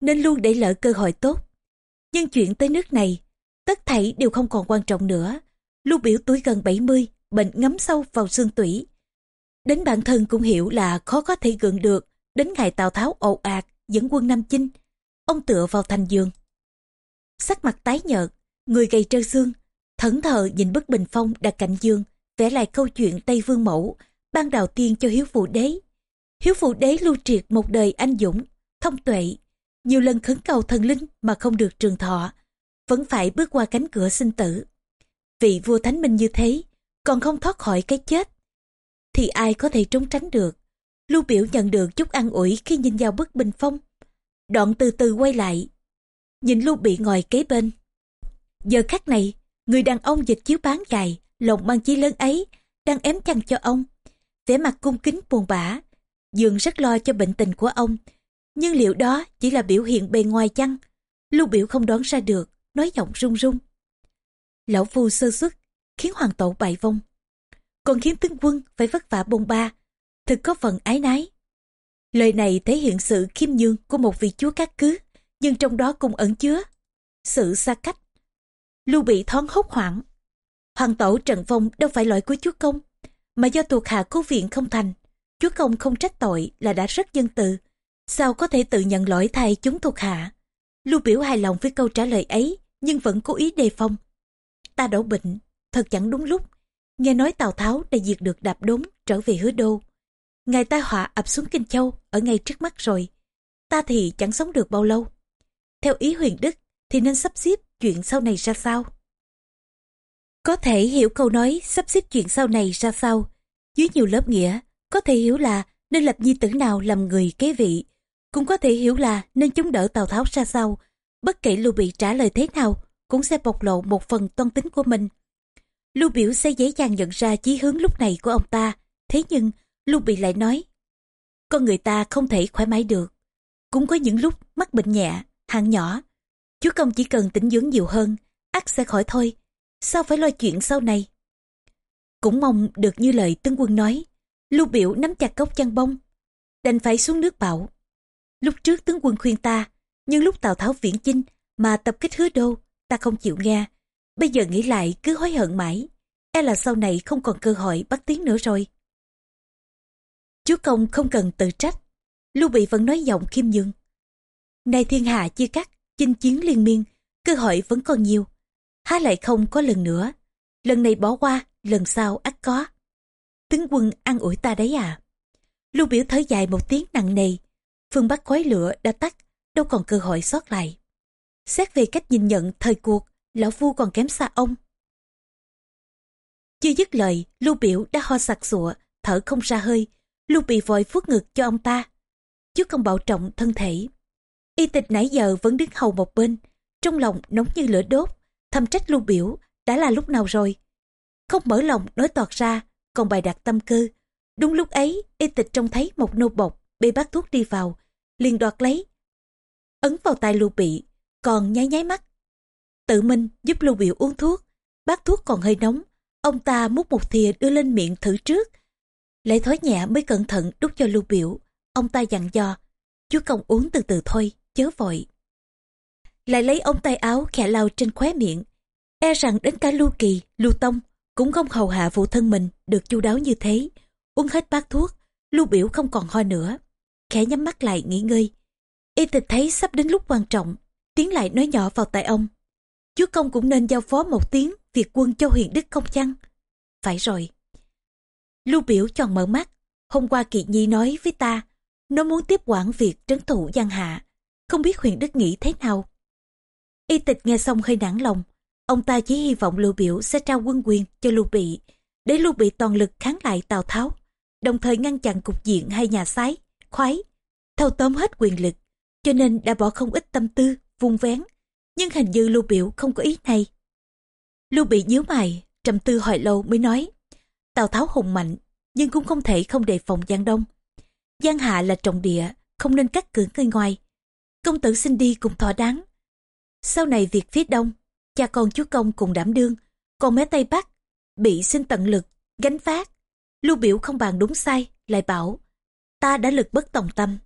Nên luôn để lỡ cơ hội tốt. Nhưng chuyện tới nước này, tất thảy đều không còn quan trọng nữa. Lưu Biểu tuổi gần 70, bệnh ngấm sâu vào xương tủy. Đến bản thân cũng hiểu là khó có thể gượng được Đến ngày Tào Tháo ồ ạt dẫn quân Nam Chinh, ông tựa vào thành giường. Sắc mặt tái nhợt, người gầy trơ xương, thẫn thờ nhìn bức bình phong đặt cạnh giường, vẽ lại câu chuyện Tây Vương Mẫu, ban đầu tiên cho Hiếu Phụ Đế. Hiếu Phụ Đế lưu triệt một đời anh dũng, thông tuệ, nhiều lần khấn cầu thần linh mà không được trường thọ, vẫn phải bước qua cánh cửa sinh tử. Vị vua thánh minh như thế, còn không thoát khỏi cái chết, thì ai có thể trốn tránh được. Lưu biểu nhận được chút an ủi khi nhìn vào bức bình phong. Đoạn từ từ quay lại. Nhìn Lưu bị ngồi kế bên. Giờ khắc này, người đàn ông dịch chiếu bán chạy, lồng mang chí lớn ấy, đang ém chăn cho ông. vẻ mặt cung kính buồn bã. Dường rất lo cho bệnh tình của ông. Nhưng liệu đó chỉ là biểu hiện bề ngoài chăng? Lưu biểu không đoán ra được, nói giọng run run. Lão phu sơ xuất, khiến hoàng tổ bại vong. Còn khiến tướng quân phải vất vả bôn ba, thực có phần ái nái. Lời này thể hiện sự khiêm nhường của một vị chúa các cứ, nhưng trong đó cũng ẩn chứa sự xa cách. Lưu bị thoáng hốt hoảng. Hoàng tổ Trần Phong đâu phải lỗi của chúa công, mà do thuộc hạ cứu viện không thành. Chúa công không trách tội là đã rất nhân từ. Sao có thể tự nhận lỗi thay chúng thuộc hạ? Lưu biểu hài lòng với câu trả lời ấy, nhưng vẫn cố ý đề phòng. Ta đổ bệnh, thật chẳng đúng lúc. Nghe nói Tào Tháo đã diệt được đạp đốn trở về hứa đô. Ngài tai họa ập xuống Kinh Châu ở ngay trước mắt rồi. Ta thì chẳng sống được bao lâu. Theo ý huyền đức thì nên sắp xếp chuyện sau này ra sao? Có thể hiểu câu nói sắp xếp chuyện sau này ra sao. Dưới nhiều lớp nghĩa, có thể hiểu là nên lập nhi tử nào làm người kế vị. Cũng có thể hiểu là nên chống đỡ Tào Tháo ra sao. Bất kể Lưu Bị trả lời thế nào, cũng sẽ bộc lộ một phần toan tính của mình. Lưu Biểu sẽ dễ dàng nhận ra chí hướng lúc này của ông ta. Thế nhưng, Lưu Bị lại nói, con người ta không thể khỏe mãi được. Cũng có những lúc mắc bệnh nhẹ, hạng nhỏ. Chúa công chỉ cần tĩnh dưỡng nhiều hơn, ắt sẽ khỏi thôi. Sao phải lo chuyện sau này? Cũng mong được như lời tướng quân nói. Lưu biểu nắm chặt cốc chăn bông, đành phải xuống nước bảo. Lúc trước tướng quân khuyên ta, nhưng lúc Tào Tháo viễn chinh mà tập kích hứa đô, ta không chịu nghe. Bây giờ nghĩ lại cứ hối hận mãi, e là sau này không còn cơ hội bắt tiếng nữa rồi. Chúa công không cần tự trách. Lưu Bị vẫn nói giọng khiêm nhường. Nay thiên hạ chia cắt, chinh chiến liên miên, cơ hội vẫn còn nhiều. Há lại không có lần nữa. Lần này bỏ qua, lần sau ắt có. Tướng quân ăn ủi ta đấy à. Lưu biểu thở dài một tiếng nặng nề. Phương Bắc khói lửa đã tắt, đâu còn cơ hội sót lại. Xét về cách nhìn nhận thời cuộc, lão phu còn kém xa ông. Chưa dứt lời, Lưu Biểu đã ho sặc sụa, thở không ra hơi. Lưu bị vội phước ngực cho ông ta. Chứ không bảo trọng thân thể. Y tịch nãy giờ vẫn đứng hầu một bên, trong lòng nóng như lửa đốt, thầm trách Lưu Biểu đã là lúc nào rồi. Không mở lòng nói toạc ra, còn bài đặt tâm cơ. Đúng lúc ấy, y tịch trông thấy một nô bộc bê bát thuốc đi vào, liền đoạt lấy. Ấn vào tay Lưu Bị, còn nháy nháy mắt. Tự mình giúp Lưu Biểu uống thuốc, bát thuốc còn hơi nóng, ông ta múc một thìa đưa lên miệng thử trước. lễ thói nhẹ mới cẩn thận đút cho Lưu Biểu, ông ta dặn dò, chú công uống từ từ thôi, chớ vội. Lại lấy ông tay áo khẽ lao trên khóe miệng, e rằng đến cả Lưu Kỳ, Lưu Tông cũng không hầu hạ phụ thân mình được chu đáo như thế. Uống hết bát thuốc, Lưu Biểu không còn ho nữa, khẽ nhắm mắt lại nghỉ ngơi. Y tịch thấy sắp đến lúc quan trọng, tiến lại nói nhỏ vào tai ông. Chúa công cũng nên giao phó một tiếng việc quân cho huyền đức không chăng? Phải rồi. Lưu biểu tròn mở mắt, hôm qua Kỵ Nhi nói với ta, nó muốn tiếp quản việc trấn thủ giang hạ, không biết huyền đức nghĩ thế nào. Y tịch nghe xong hơi nản lòng, ông ta chỉ hy vọng Lưu biểu sẽ trao quân quyền cho Lưu Bị, để Lưu Bị toàn lực kháng lại Tào Tháo, đồng thời ngăn chặn cục diện hai nhà sái, khoái, thâu tóm hết quyền lực, cho nên đã bỏ không ít tâm tư, vung vén, nhưng hình như Lưu Biểu không có ý này. Lưu Bị nhíu mày, trầm tư hồi lâu mới nói, Tào Tháo hùng mạnh, nhưng cũng không thể không đề phòng Giang Đông. Giang Hạ là trọng địa, không nên cắt cử người ngoài. Công tử xin đi cùng thỏa đáng. Sau này việc phía đông, cha con chú công cùng đảm đương, còn mé Tây Bắc, bị xin tận lực, gánh phát. Lưu biểu không bàn đúng sai, lại bảo, ta đã lực bất tòng tâm.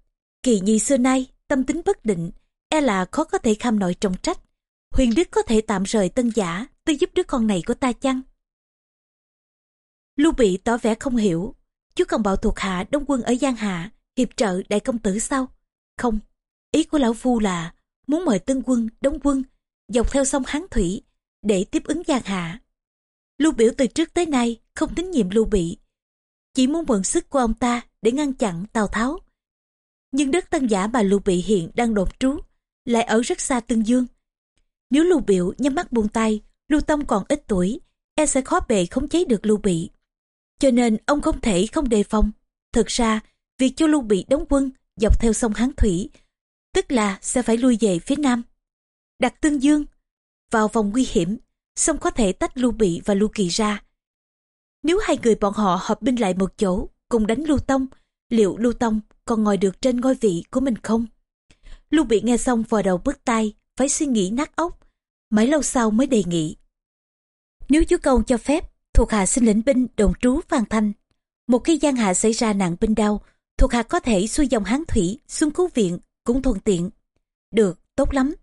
Kỳ nhi xưa nay, tâm tính bất định, e là khó có thể kham nội trọng trách. Huyền Đức có thể tạm rời tân giả, tôi giúp đứa con này của ta chăng? Lưu Bị tỏ vẻ không hiểu, chú còn bảo thuộc hạ đông quân ở Giang Hạ, hiệp trợ đại công tử sao? Không, ý của lão phu là muốn mời tân quân, đóng quân, dọc theo sông Hán Thủy, để tiếp ứng Giang Hạ. Lưu Biểu từ trước tới nay không tín nhiệm Lưu Bị, chỉ muốn mượn sức của ông ta để ngăn chặn Tào Tháo. Nhưng đất tân giả mà Lưu Bị hiện đang đột trú, lại ở rất xa Tương Dương. Nếu Lưu Biểu nhắm mắt buông tay, Lưu Tông còn ít tuổi, e sẽ khó bề khống chế được Lưu Bị. Cho nên ông không thể không đề phòng. Thực ra, việc cho Lưu Bị đóng quân dọc theo sông Hán Thủy, tức là sẽ phải lui về phía Nam. Đặt Tương Dương vào vòng nguy hiểm, song có thể tách Lưu Bị và Lưu Kỳ ra. Nếu hai người bọn họ hợp binh lại một chỗ, cùng đánh Lưu Tông, liệu Lưu Tông còn ngồi được trên ngôi vị của mình không? Lưu Bị nghe xong vò đầu bứt tai, phải suy nghĩ nát óc. Mãi lâu sau mới đề nghị. Nếu chúa công cho phép, thuộc hạ xin lĩnh binh đồn trú Phan Thanh. Một khi giang hạ xảy ra nạn binh đau, thuộc hạ có thể xuôi dòng hán thủy xuống cứu viện, cũng thuận tiện. Được, tốt lắm.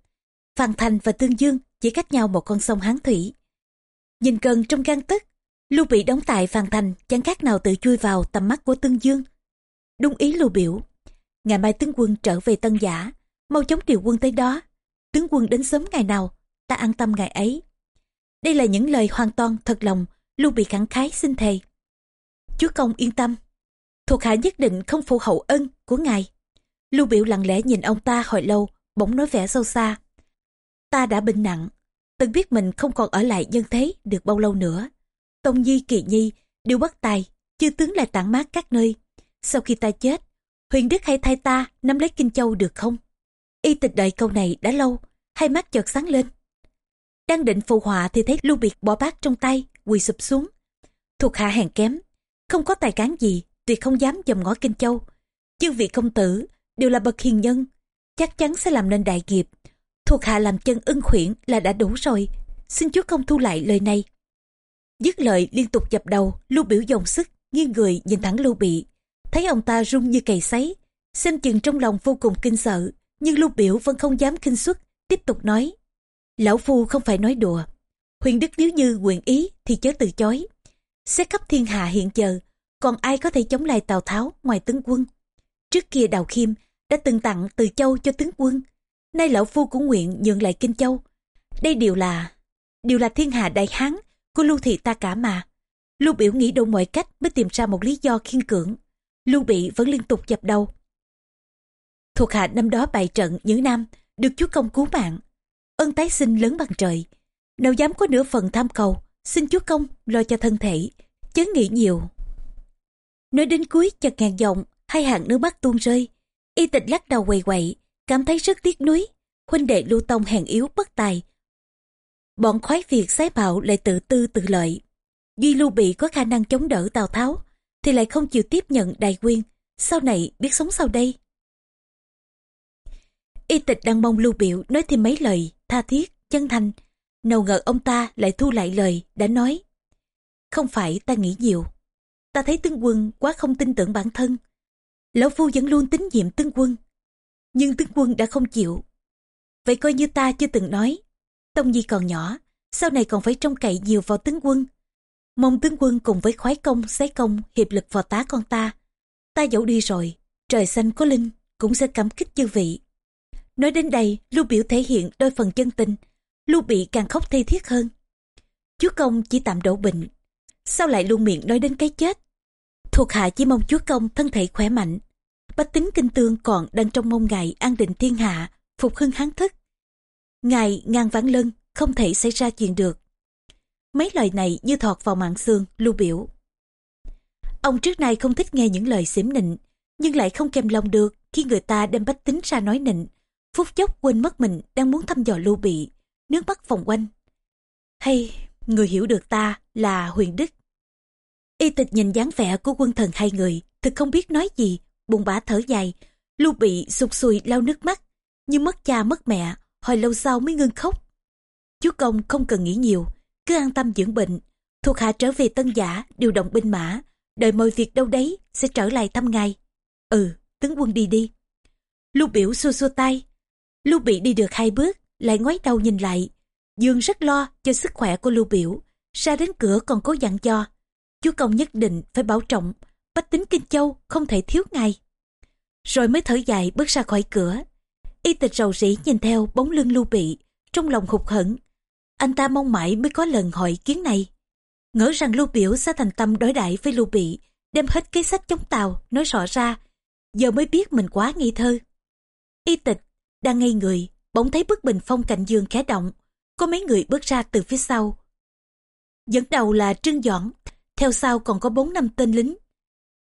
Phan Thanh và Tương Dương chỉ cách nhau một con sông hán thủy. Nhìn gần trong gan tức, Lưu Bị đóng tại Phan Thành, chẳng khác nào tự chui vào tầm mắt của Tương Dương. Đúng ý Lưu Biểu. Ngày mai tướng quân trở về Tân Giả, mau chóng điều quân tới đó. Tướng quân đến sớm ngày nào, ta an tâm ngày ấy. Đây là những lời hoàn toàn thật lòng, Lưu Bị khẳng khái xin thề. Chúa công yên tâm, thuộc hạ nhất định không phụ hậu ân của ngài. Lưu Biểu lặng lẽ nhìn ông ta hồi lâu, bỗng nói vẻ sâu xa. Ta đã bệnh nặng, từng biết mình không còn ở lại nhân thế được bao lâu nữa. Tông Nhi Kỳ Nhi đều bất tài, chư tướng lại tản mát các nơi. Sau khi ta chết, huyền đức hãy thay ta nắm lấy Kinh Châu được không? Y tịch đợi câu này đã lâu, hai mắt chợt sáng lên. Đang định phụ họa thì thấy Lưu Biệt bỏ bát trong tay, quỳ sụp xuống. Thuộc hạ hèn kém, không có tài cán gì, tuyệt không dám dòm ngõ Kinh Châu. Chư vị công tử đều là bậc hiền nhân, chắc chắn sẽ làm nên đại nghiệp. Thuộc hạ làm chân ưng khuyển là đã đủ rồi, xin chúa không thu lại lời này. Dứt lời liên tục dập đầu, Lưu Biểu dòng sức, nghiêng người nhìn thẳng Lưu Bị. Thấy ông ta rung như cày sấy, xem chừng trong lòng vô cùng kinh sợ, nhưng Lưu Biểu vẫn không dám kinh xuất, tiếp tục nói. Lão Phu không phải nói đùa. Huyền Đức nếu như nguyện ý thì chớ từ chối. Xét khắp thiên hạ hiện giờ, còn ai có thể chống lại Tào Tháo ngoài tướng quân. Trước kia Đào Khiêm đã từng tặng từ châu cho tướng quân, nay lão phu cũng nguyện nhượng lại Kinh Châu. Đây đều là, đều là thiên hạ đại hán của Lưu Thị ta cả mà. Lưu Biểu nghĩ đủ mọi cách mới tìm ra một lý do khiên cưỡng. Lưu Bị vẫn liên tục dập đầu. Thuộc hạ năm đó bại trận những năm, được chúa công cứu mạng. Ân tái sinh lớn bằng trời. Nào dám có nửa phần tham cầu, xin chúa công lo cho thân thể, chớ nghĩ nhiều. Nói đến cuối chợt ngàn giọng, hai hàng nước mắt tuôn rơi. Y tịch lắc đầu quầy quậy, cảm thấy rất tiếc nuối. Huynh đệ lưu tông hèn yếu bất tài. Bọn khoái việt sái bạo lại tự tư tự lợi. Duy lưu bị có khả năng chống đỡ Tào Tháo, thì lại không chịu tiếp nhận đại quyên. Sau này biết sống sau đây. Y tịch đang mong lưu biểu nói thêm mấy lời, tha thiết, chân thành. Nào ngờ ông ta lại thu lại lời, đã nói. Không phải ta nghĩ nhiều. Ta thấy tướng quân quá không tin tưởng bản thân. Lão Phu vẫn luôn tín nhiệm tướng quân. Nhưng tướng quân đã không chịu. Vậy coi như ta chưa từng nói. Tông Nhi còn nhỏ, sau này còn phải trông cậy nhiều vào tướng quân. Mong tướng quân cùng với khoái công, xé công, hiệp lực vào tá con ta. Ta dẫu đi rồi, trời xanh có linh, cũng sẽ cảm kích chư vị. Nói đến đây, Lưu Biểu thể hiện đôi phần chân tình. Lưu Bị càng khóc thê thiết hơn. Chúa công chỉ tạm đổ bệnh. Sao lại luôn miệng nói đến cái chết? Thuộc hạ chỉ mong chúa công thân thể khỏe mạnh. Bách tính kinh tương còn đang trong mong ngày an định thiên hạ, phục hưng hán thức. Ngài ngang ván lân, không thể xảy ra chuyện được. Mấy lời này như thọt vào mạng xương, lưu biểu. Ông trước nay không thích nghe những lời xỉm nịnh, nhưng lại không kèm lòng được khi người ta đem bách tính ra nói nịnh. Phút chốc quên mất mình đang muốn thăm dò lưu bị, nước mắt vòng quanh. Hay, người hiểu được ta là huyền đức. Y tịch nhìn dáng vẻ của quân thần hai người, thực không biết nói gì, buồn bã thở dài. Lưu bị sụt sùi lau nước mắt, như mất cha mất mẹ, hồi lâu sau mới ngưng khóc. Chú công không cần nghĩ nhiều, cứ an tâm dưỡng bệnh. Thuộc hạ trở về tân giả, điều động binh mã, đợi mọi việc đâu đấy sẽ trở lại thăm ngài. Ừ, tướng quân đi đi. Lưu biểu xua xua tay. Lưu bị đi được hai bước, lại ngoái đầu nhìn lại. Dương rất lo cho sức khỏe của Lưu biểu. Ra đến cửa còn cố dặn cho. Chú công nhất định phải bảo trọng, bách tính Kinh Châu không thể thiếu ngài. Rồi mới thở dài bước ra khỏi cửa. Y tịch rầu rĩ nhìn theo bóng lưng lưu bị, trong lòng hụt hẫng anh ta mong mãi mới có lần hỏi kiến này. Ngỡ rằng Lưu Biểu sẽ thành tâm đối đãi với Lưu Bị, đem hết kế sách chống tàu, nói rõ ra. Giờ mới biết mình quá nghi thơ. Y tịch, đang ngây người, bỗng thấy bức bình phong cạnh giường khẽ động. Có mấy người bước ra từ phía sau. Dẫn đầu là Trương Doãn, theo sau còn có bốn năm tên lính.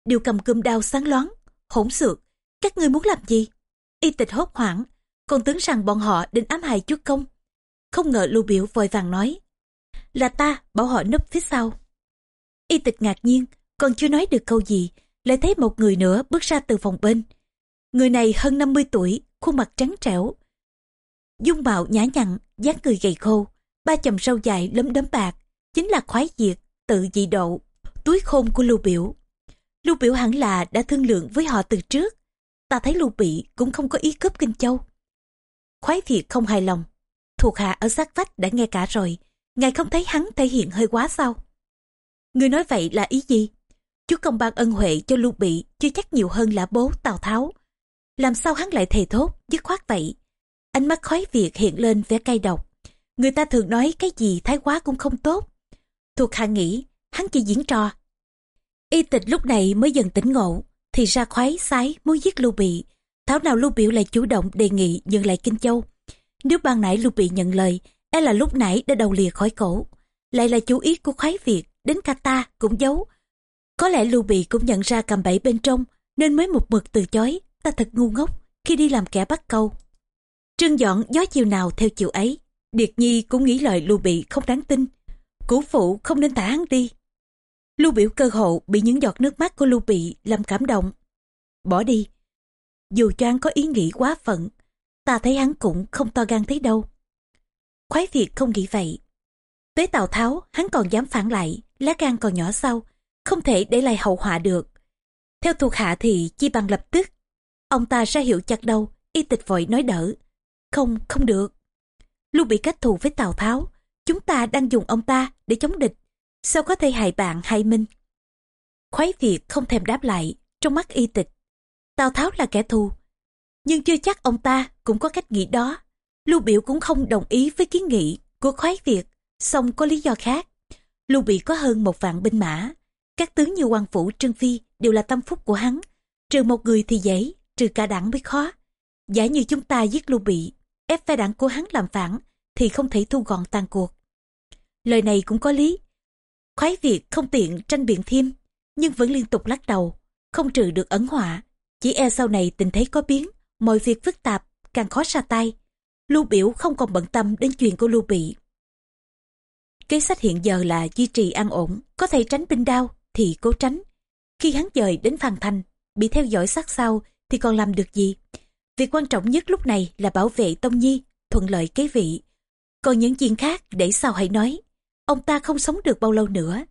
Đều cầm cơm đao sáng loáng, hỗn xược. Các ngươi muốn làm gì? Y tịch hốt hoảng, còn tưởng rằng bọn họ định ám hại chúa công không ngờ lưu biểu vội vàng nói. Là ta bảo họ núp phía sau. Y tịch ngạc nhiên, còn chưa nói được câu gì, lại thấy một người nữa bước ra từ phòng bên. Người này hơn 50 tuổi, khuôn mặt trắng trẻo. Dung mạo nhã nhặn, dáng người gầy khô, ba chầm râu dài lấm đấm bạc, chính là khoái diệt, tự dị độ, túi khôn của lưu biểu. Lưu biểu hẳn là đã thương lượng với họ từ trước. Ta thấy lưu bị cũng không có ý cướp kinh châu. Khoái Việt không hài lòng, thuộc hạ ở sát vách đã nghe cả rồi. Ngài không thấy hắn thể hiện hơi quá sao? Người nói vậy là ý gì? Chú công ban ân huệ cho lưu bị chưa chắc nhiều hơn là bố tào tháo. Làm sao hắn lại thề thốt dứt khoát vậy? Ánh mắt khói việt hiện lên vẻ cay độc. Người ta thường nói cái gì thái quá cũng không tốt. Thuộc hạ nghĩ hắn chỉ diễn trò. Y tịch lúc này mới dần tỉnh ngộ thì ra khoái sái muốn giết lưu bị thảo nào lưu biểu lại chủ động đề nghị dừng lại kinh châu nếu ban nãy Lưu Bị nhận lời, e là lúc nãy đã đầu lìa khỏi cổ. Lại là chú ý của khoái Việt, đến cả ta cũng giấu. Có lẽ Lưu Bị cũng nhận ra cầm bẫy bên trong, nên mới một mực từ chối. Ta thật ngu ngốc khi đi làm kẻ bắt câu. Trương dọn gió chiều nào theo chiều ấy. Điệt Nhi cũng nghĩ lời Lưu Bị không đáng tin. Cũ phụ không nên thả hắn đi. Lưu biểu cơ hộ bị những giọt nước mắt của Lưu Bị làm cảm động. Bỏ đi. Dù cho hắn có ý nghĩ quá phận, ta thấy hắn cũng không to gan thấy đâu. Khoái Việt không nghĩ vậy. Tới Tào Tháo, hắn còn dám phản lại, lá gan còn nhỏ sau, không thể để lại hậu họa được. Theo thuộc hạ thì chi bằng lập tức. Ông ta ra hiệu chặt đầu, y tịch vội nói đỡ. Không, không được. Lưu bị kết thù với Tào Tháo, chúng ta đang dùng ông ta để chống địch. Sao có thể hại bạn hại minh? khoái việt không thèm đáp lại, trong mắt y tịch. Tào tháo là kẻ thù, nhưng chưa chắc ông ta cũng có cách nghĩ đó. Lưu biểu cũng không đồng ý với kiến nghị của khoái việt, song có lý do khác. Lưu bị có hơn một vạn binh mã, các tướng như quan phủ, trương phi đều là tâm phúc của hắn, trừ một người thì dễ, trừ cả đảng mới khó. Giả như chúng ta giết lưu bị, ép phe đảng của hắn làm phản thì không thể thu gọn tàn cuộc. Lời này cũng có lý khoái việt không tiện tranh biện thêm, nhưng vẫn liên tục lắc đầu, không trừ được ẩn họa. Chỉ e sau này tình thế có biến, mọi việc phức tạp, càng khó xa tay lưu biểu không còn bận tâm đến chuyện của lưu bị. Kế sách hiện giờ là duy trì an ổn, có thể tránh binh đao thì cố tránh. Khi hắn dời đến phan thành, bị theo dõi sát sao thì còn làm được gì? Việc quan trọng nhất lúc này là bảo vệ tông nhi, thuận lợi kế vị. Còn những chuyện khác để sau hãy nói ông ta không sống được bao lâu nữa,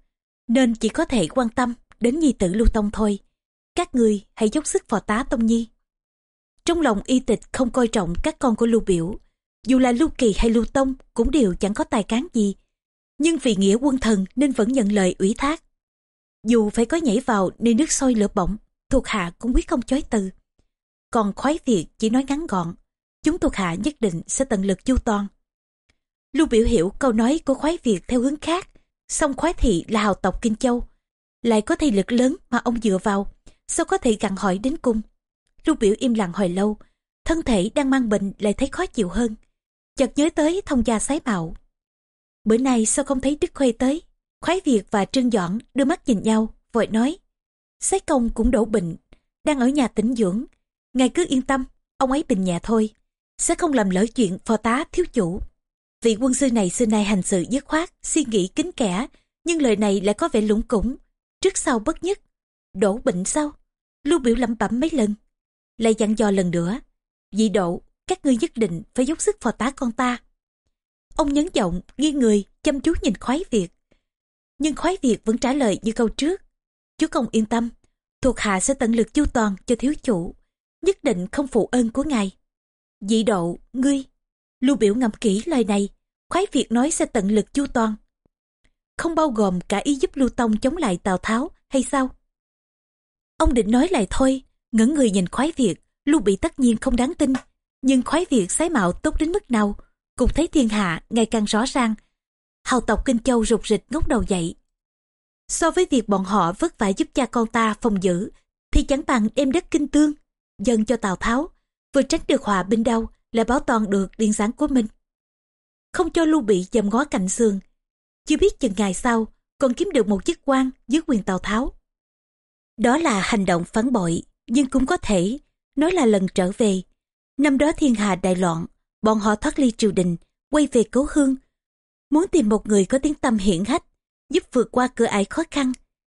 nên chỉ có thể quan tâm đến nhi tử lưu tông thôi. Các người hãy dốc sức phò tá tông nhi. Trong lòng y tịch không coi trọng các con của lưu biểu, dù là lưu kỳ hay lưu tông cũng đều chẳng có tài cán gì. Nhưng vì nghĩa quân thần nên vẫn nhận lời ủy thác. Dù phải có nhảy vào nơi nước sôi lửa bỏng, thuộc hạ cũng quyết không chối từ. Còn khoái việc chỉ nói ngắn gọn, chúng thuộc hạ nhất định sẽ tận lực chu toàn lưu biểu hiểu câu nói của khoái việt theo hướng khác. Song khoái thị là hào tộc kinh châu. Lại có thế lực lớn mà ông dựa vào. Sao có thể gặn hỏi đến cung lưu biểu im lặng hồi lâu. Thân thể đang mang bệnh lại thấy khó chịu hơn. Chợt nhớ tới thông gia sái mạo. Bữa nay sao không thấy đức khuê tới? Khoái việt và trương dõn đưa mắt nhìn nhau, vội nói. Sái công cũng đổ bệnh, đang ở nhà tĩnh dưỡng. Ngài cứ yên tâm, ông ấy bình nhẹ thôi. Sẽ không làm lỡ chuyện phò tá thiếu chủ vị quân sư này xưa nay hành sự dứt khoát, suy nghĩ kính kẻ nhưng lời này lại có vẻ lũng củng trước sau bất nhất, đổ bệnh sau, lưu biểu lẩm bẩm mấy lần. Lại dặn dò lần nữa, dị độ, các ngươi nhất định phải dốc sức phò tá con ta. Ông nhấn giọng, nghiêng người, chăm chú nhìn khoái việt nhưng khoái việt vẫn trả lời như câu trước chú công yên tâm, thuộc hạ sẽ tận lực chu toàn cho thiếu chủ, nhất định không phụ ơn của ngài. Dị độ, ngươi lưu biểu ngẫm kỹ lời này, khoái việt nói sẽ tận lực chu toàn. Không bao gồm cả ý giúp lưu tông chống lại tào tháo hay sao? Ông định nói lại thôi ngẩng người nhìn khoái việt lưu bị tất nhiên không đáng tin. Nhưng khoái việt sái mạo tốt đến mức nào cũng thấy thiên hạ ngày càng rõ ràng. Hào tộc kinh châu rụt rịch ngóc đầu dậy. So với việc bọn họ vất vả giúp cha con ta phòng giữ, thì chẳng bằng đem đất kinh tương dâng cho tào tháo, vừa tránh được hòa binh đau lại bảo toàn được điện sáng của mình. Không cho lưu bị chầm ngó cạnh xương chưa biết chừng ngày sau, còn kiếm được một chức quan dưới quyền tào tháo. Đó là hành động phản bội, nhưng cũng có thể nói là lần trở về. Năm đó thiên hạ đại loạn, bọn họ thoát ly triều đình, quay về cố hương. Muốn tìm một người có tiếng tâm hiển hách, giúp vượt qua cửa ải khó khăn.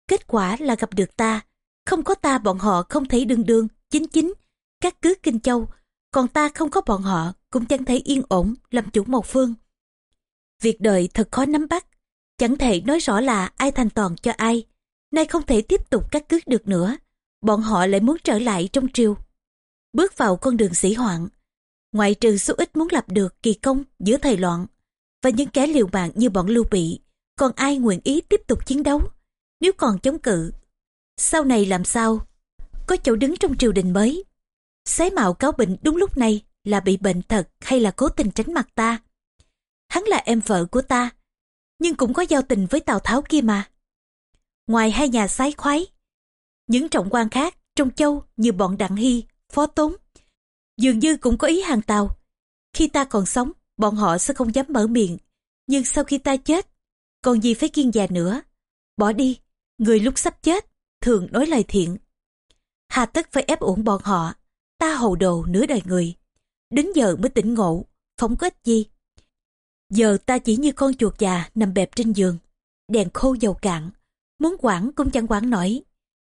Kết quả là gặp được ta. Không có ta, bọn họ không thể đương đương chính chính. Các cứ kinh châu còn ta không có bọn họ cũng chẳng thể yên ổn, làm chủ một phương. Việc đời thật khó nắm bắt. Chẳng thể nói rõ là ai thành toàn cho ai. Nay không thể tiếp tục cắt cướp được nữa. Bọn họ lại muốn trở lại trong triều. Bước vào con đường sĩ hoạn. Ngoại trừ số ít muốn lập được kỳ công giữa thời loạn và những kẻ liều mạng như bọn lưu bị, còn ai nguyện ý tiếp tục chiến đấu? Nếu còn chống cự, sau này làm sao? Có chỗ đứng trong triều đình mới. Xế mạo cáo bệnh đúng lúc này là bị bệnh thật hay là cố tình tránh mặt ta. Hắn là em vợ của ta, nhưng cũng có giao tình với Tào Tháo kia mà. Ngoài hai nhà sái khoái, những trọng quan khác trong châu như bọn Đặng Hy, Phó Tốn, dường như cũng có ý hàng Tàu. Khi ta còn sống, bọn họ sẽ không dám mở miệng, nhưng sau khi ta chết, còn gì phải kiên già nữa. Bỏ đi, người lúc sắp chết, thường nói lời thiện. Hà tất phải ép uổng bọn họ ta hầu đồ nửa đời người. Đến giờ mới tỉnh ngộ, phóng có ích gì giờ ta chỉ như con chuột già nằm bẹp trên giường, đèn khô dầu cạn. Muốn quản cũng chẳng quản nổi,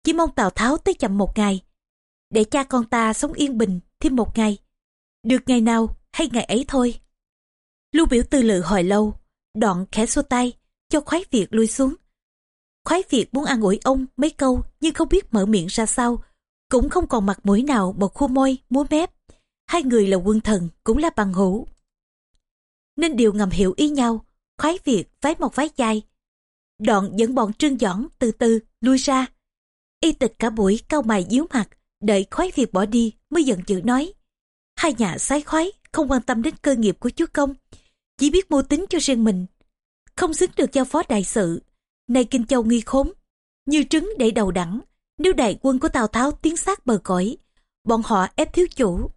chỉ mong tào tháo tới chậm một ngày, để cha con ta sống yên bình thêm một ngày. Được ngày nào hay ngày ấy thôi. Lưu biểu tư lự hồi lâu, đoạn khẽ xua tay, cho khoái việt lui xuống. Khoái việt muốn an ủi ông mấy câu nhưng không biết mở miệng ra sao cũng không còn mặt mũi nào một khu môi múa mép hai người là quân thần cũng là bằng hữu nên đều ngầm hiểu ý nhau khoái việc vái một vái chai đoạn dẫn bọn trương dõn từ từ lui ra Y tịch cả buổi cau mày díu mặt, đợi khoái việc bỏ đi mới giận dữ nói. Hai nhà sái khoái, không quan tâm đến cơ nghiệp của chúa công, chỉ biết mưu tính cho riêng mình. Không xứng được giao phó đại sự, nay Kinh Châu nghi khốn, như trứng để đầu đẳng. Nếu đại quân của Tào Tháo tiến sát bờ cõi, bọn họ ép thiếu chủ,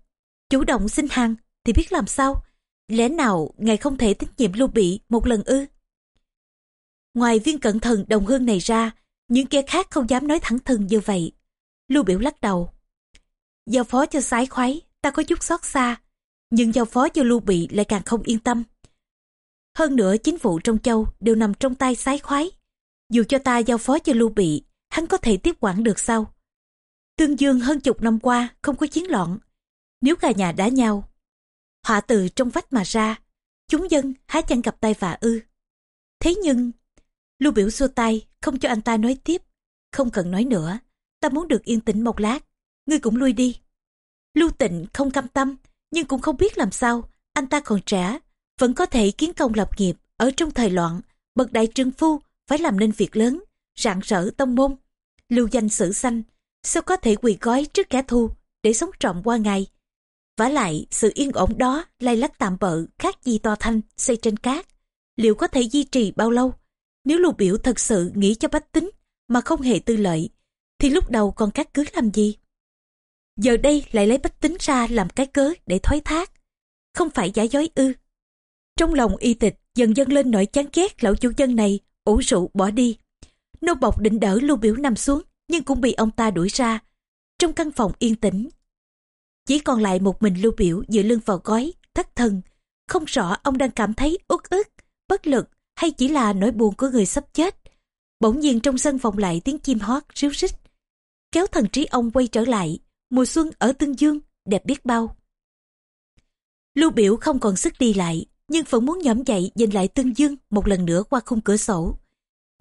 chủ động xin hàng thì biết làm sao? Lẽ nào ngài không thể tín nhiệm lưu bị một lần ư? Ngoài viên cận thần đồng hương này ra, những kẻ khác không dám nói thẳng thừng như vậy. Lưu biểu lắc đầu. Giao phó cho sái khoái, ta có chút xót xa, nhưng giao phó cho lưu bị lại càng không yên tâm. Hơn nữa chính vụ trong châu đều nằm trong tay sái khoái. Dù cho ta giao phó cho lưu bị, hắn có thể tiếp quản được sao? Tương Dương hơn chục năm qua không có chiến loạn. Nếu cả nhà đá nhau, họa từ trong vách mà ra, chúng dân há chẳng gặp tay vạ ư. Thế nhưng, Lưu biểu xua tay, không cho anh ta nói tiếp. Không cần nói nữa, ta muốn được yên tĩnh một lát, ngươi cũng lui đi. Lưu tịnh không cam tâm, nhưng cũng không biết làm sao, anh ta còn trẻ, vẫn có thể kiến công lập nghiệp ở trong thời loạn, bậc đại trương phu phải làm nên việc lớn, rạng rỡ tông môn, lưu danh sử sanh, sao có thể quỳ gói trước kẻ thù để sống trọn qua ngày. vả lại, sự yên ổn đó lay lắc tạm bợ khác gì tòa thanh xây trên cát. Liệu có thể duy trì bao lâu? Nếu lưu biểu thật sự nghĩ cho bách tính mà không hề tư lợi, thì lúc đầu còn cát cứ làm gì? Giờ đây lại lấy bách tính ra làm cái cớ để thoái thác. Không phải giả dối ư. Trong lòng y tịch dần dần lên nỗi chán ghét lão chủ dân này, ủ rượu bỏ đi. Nô bọc định đỡ lưu biểu nằm xuống, nhưng cũng bị ông ta đuổi ra. Trong căn phòng yên tĩnh, chỉ còn lại một mình lưu biểu dựa lưng vào gói, thất thần. Không rõ ông đang cảm thấy uất ức, bất lực hay chỉ là nỗi buồn của người sắp chết. Bỗng nhiên trong sân vọng lại tiếng chim hót ríu rít. Kéo thần trí ông quay trở lại, mùa xuân ở Tương Dương, đẹp biết bao. Lưu biểu không còn sức đi lại, nhưng vẫn muốn nhõm dậy nhìn lại Tương Dương một lần nữa qua khung cửa sổ.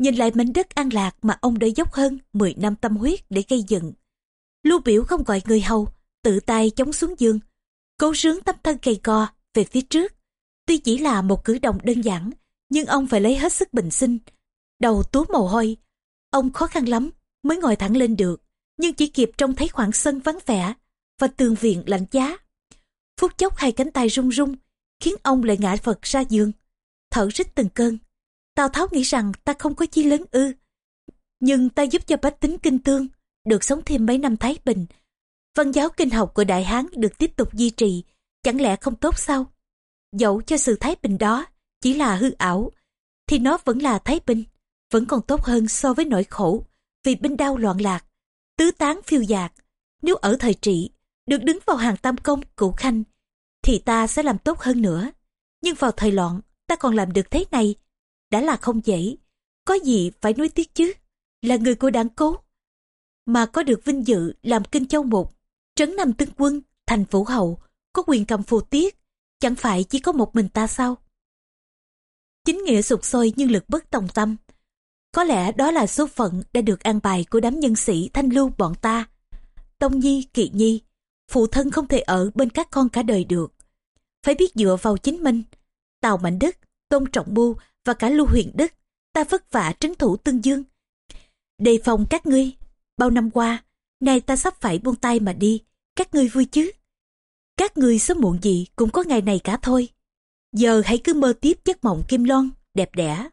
Nhìn lại mảnh đất an lạc mà ông đã dốc hơn 10 năm tâm huyết để gây dựng. Lưu biểu không gọi người hầu, tự tay chống xuống dương, cố sướng tấm thân cây co về phía trước. Tuy chỉ là một cử động đơn giản, nhưng ông phải lấy hết sức bình sinh. Đầu túa mồ hôi, ông khó khăn lắm mới ngồi thẳng lên được, nhưng chỉ kịp trông thấy khoảng sân vắng vẻ và tường viện lạnh giá. Phút chốc hai cánh tay rung rung, khiến ông lại ngã vật ra giường, thở rít từng cơn. Tào Tháo nghĩ rằng ta không có chi lớn ư, nhưng ta giúp cho bách tính kinh tương, được sống thêm mấy năm thái bình. Văn giáo kinh học của Đại Hán được tiếp tục duy trì, chẳng lẽ không tốt sao? Dẫu cho sự thái bình đó chỉ là hư ảo, thì nó vẫn là thái bình, vẫn còn tốt hơn so với nỗi khổ, vì binh đau loạn lạc, tứ tán phiêu dạt. Nếu ở thời trị, được đứng vào hàng tam công, cụ khanh, thì ta sẽ làm tốt hơn nữa. Nhưng vào thời loạn, ta còn làm được thế này, đã là không dễ. Có gì phải nuối tiếc chứ, là người của đảng cố. Mà có được vinh dự làm kinh châu một, trấn nam tướng quân, thành phủ hậu, có quyền cầm phù tiết, chẳng phải chỉ có một mình ta sao? chính nghĩa sụt sôi nhưng lực bất tòng tâm. Có lẽ đó là số phận đã được an bài của đám nhân sĩ thanh lưu bọn ta. Tông Nhi, Kỵ Nhi, phụ thân không thể ở bên các con cả đời được. Phải biết dựa vào chính mình. Tào Mạnh Đức, Tôn Trọng Bu và cả Lưu Huyền Đức, ta vất vả trấn thủ Tương Dương. Đề phòng các ngươi, bao năm qua, nay ta sắp phải buông tay mà đi, các ngươi vui chứ. Các ngươi sớm muộn gì cũng có ngày này cả thôi. Giờ hãy cứ mơ tiếp giấc mộng kim loan, đẹp đẽ.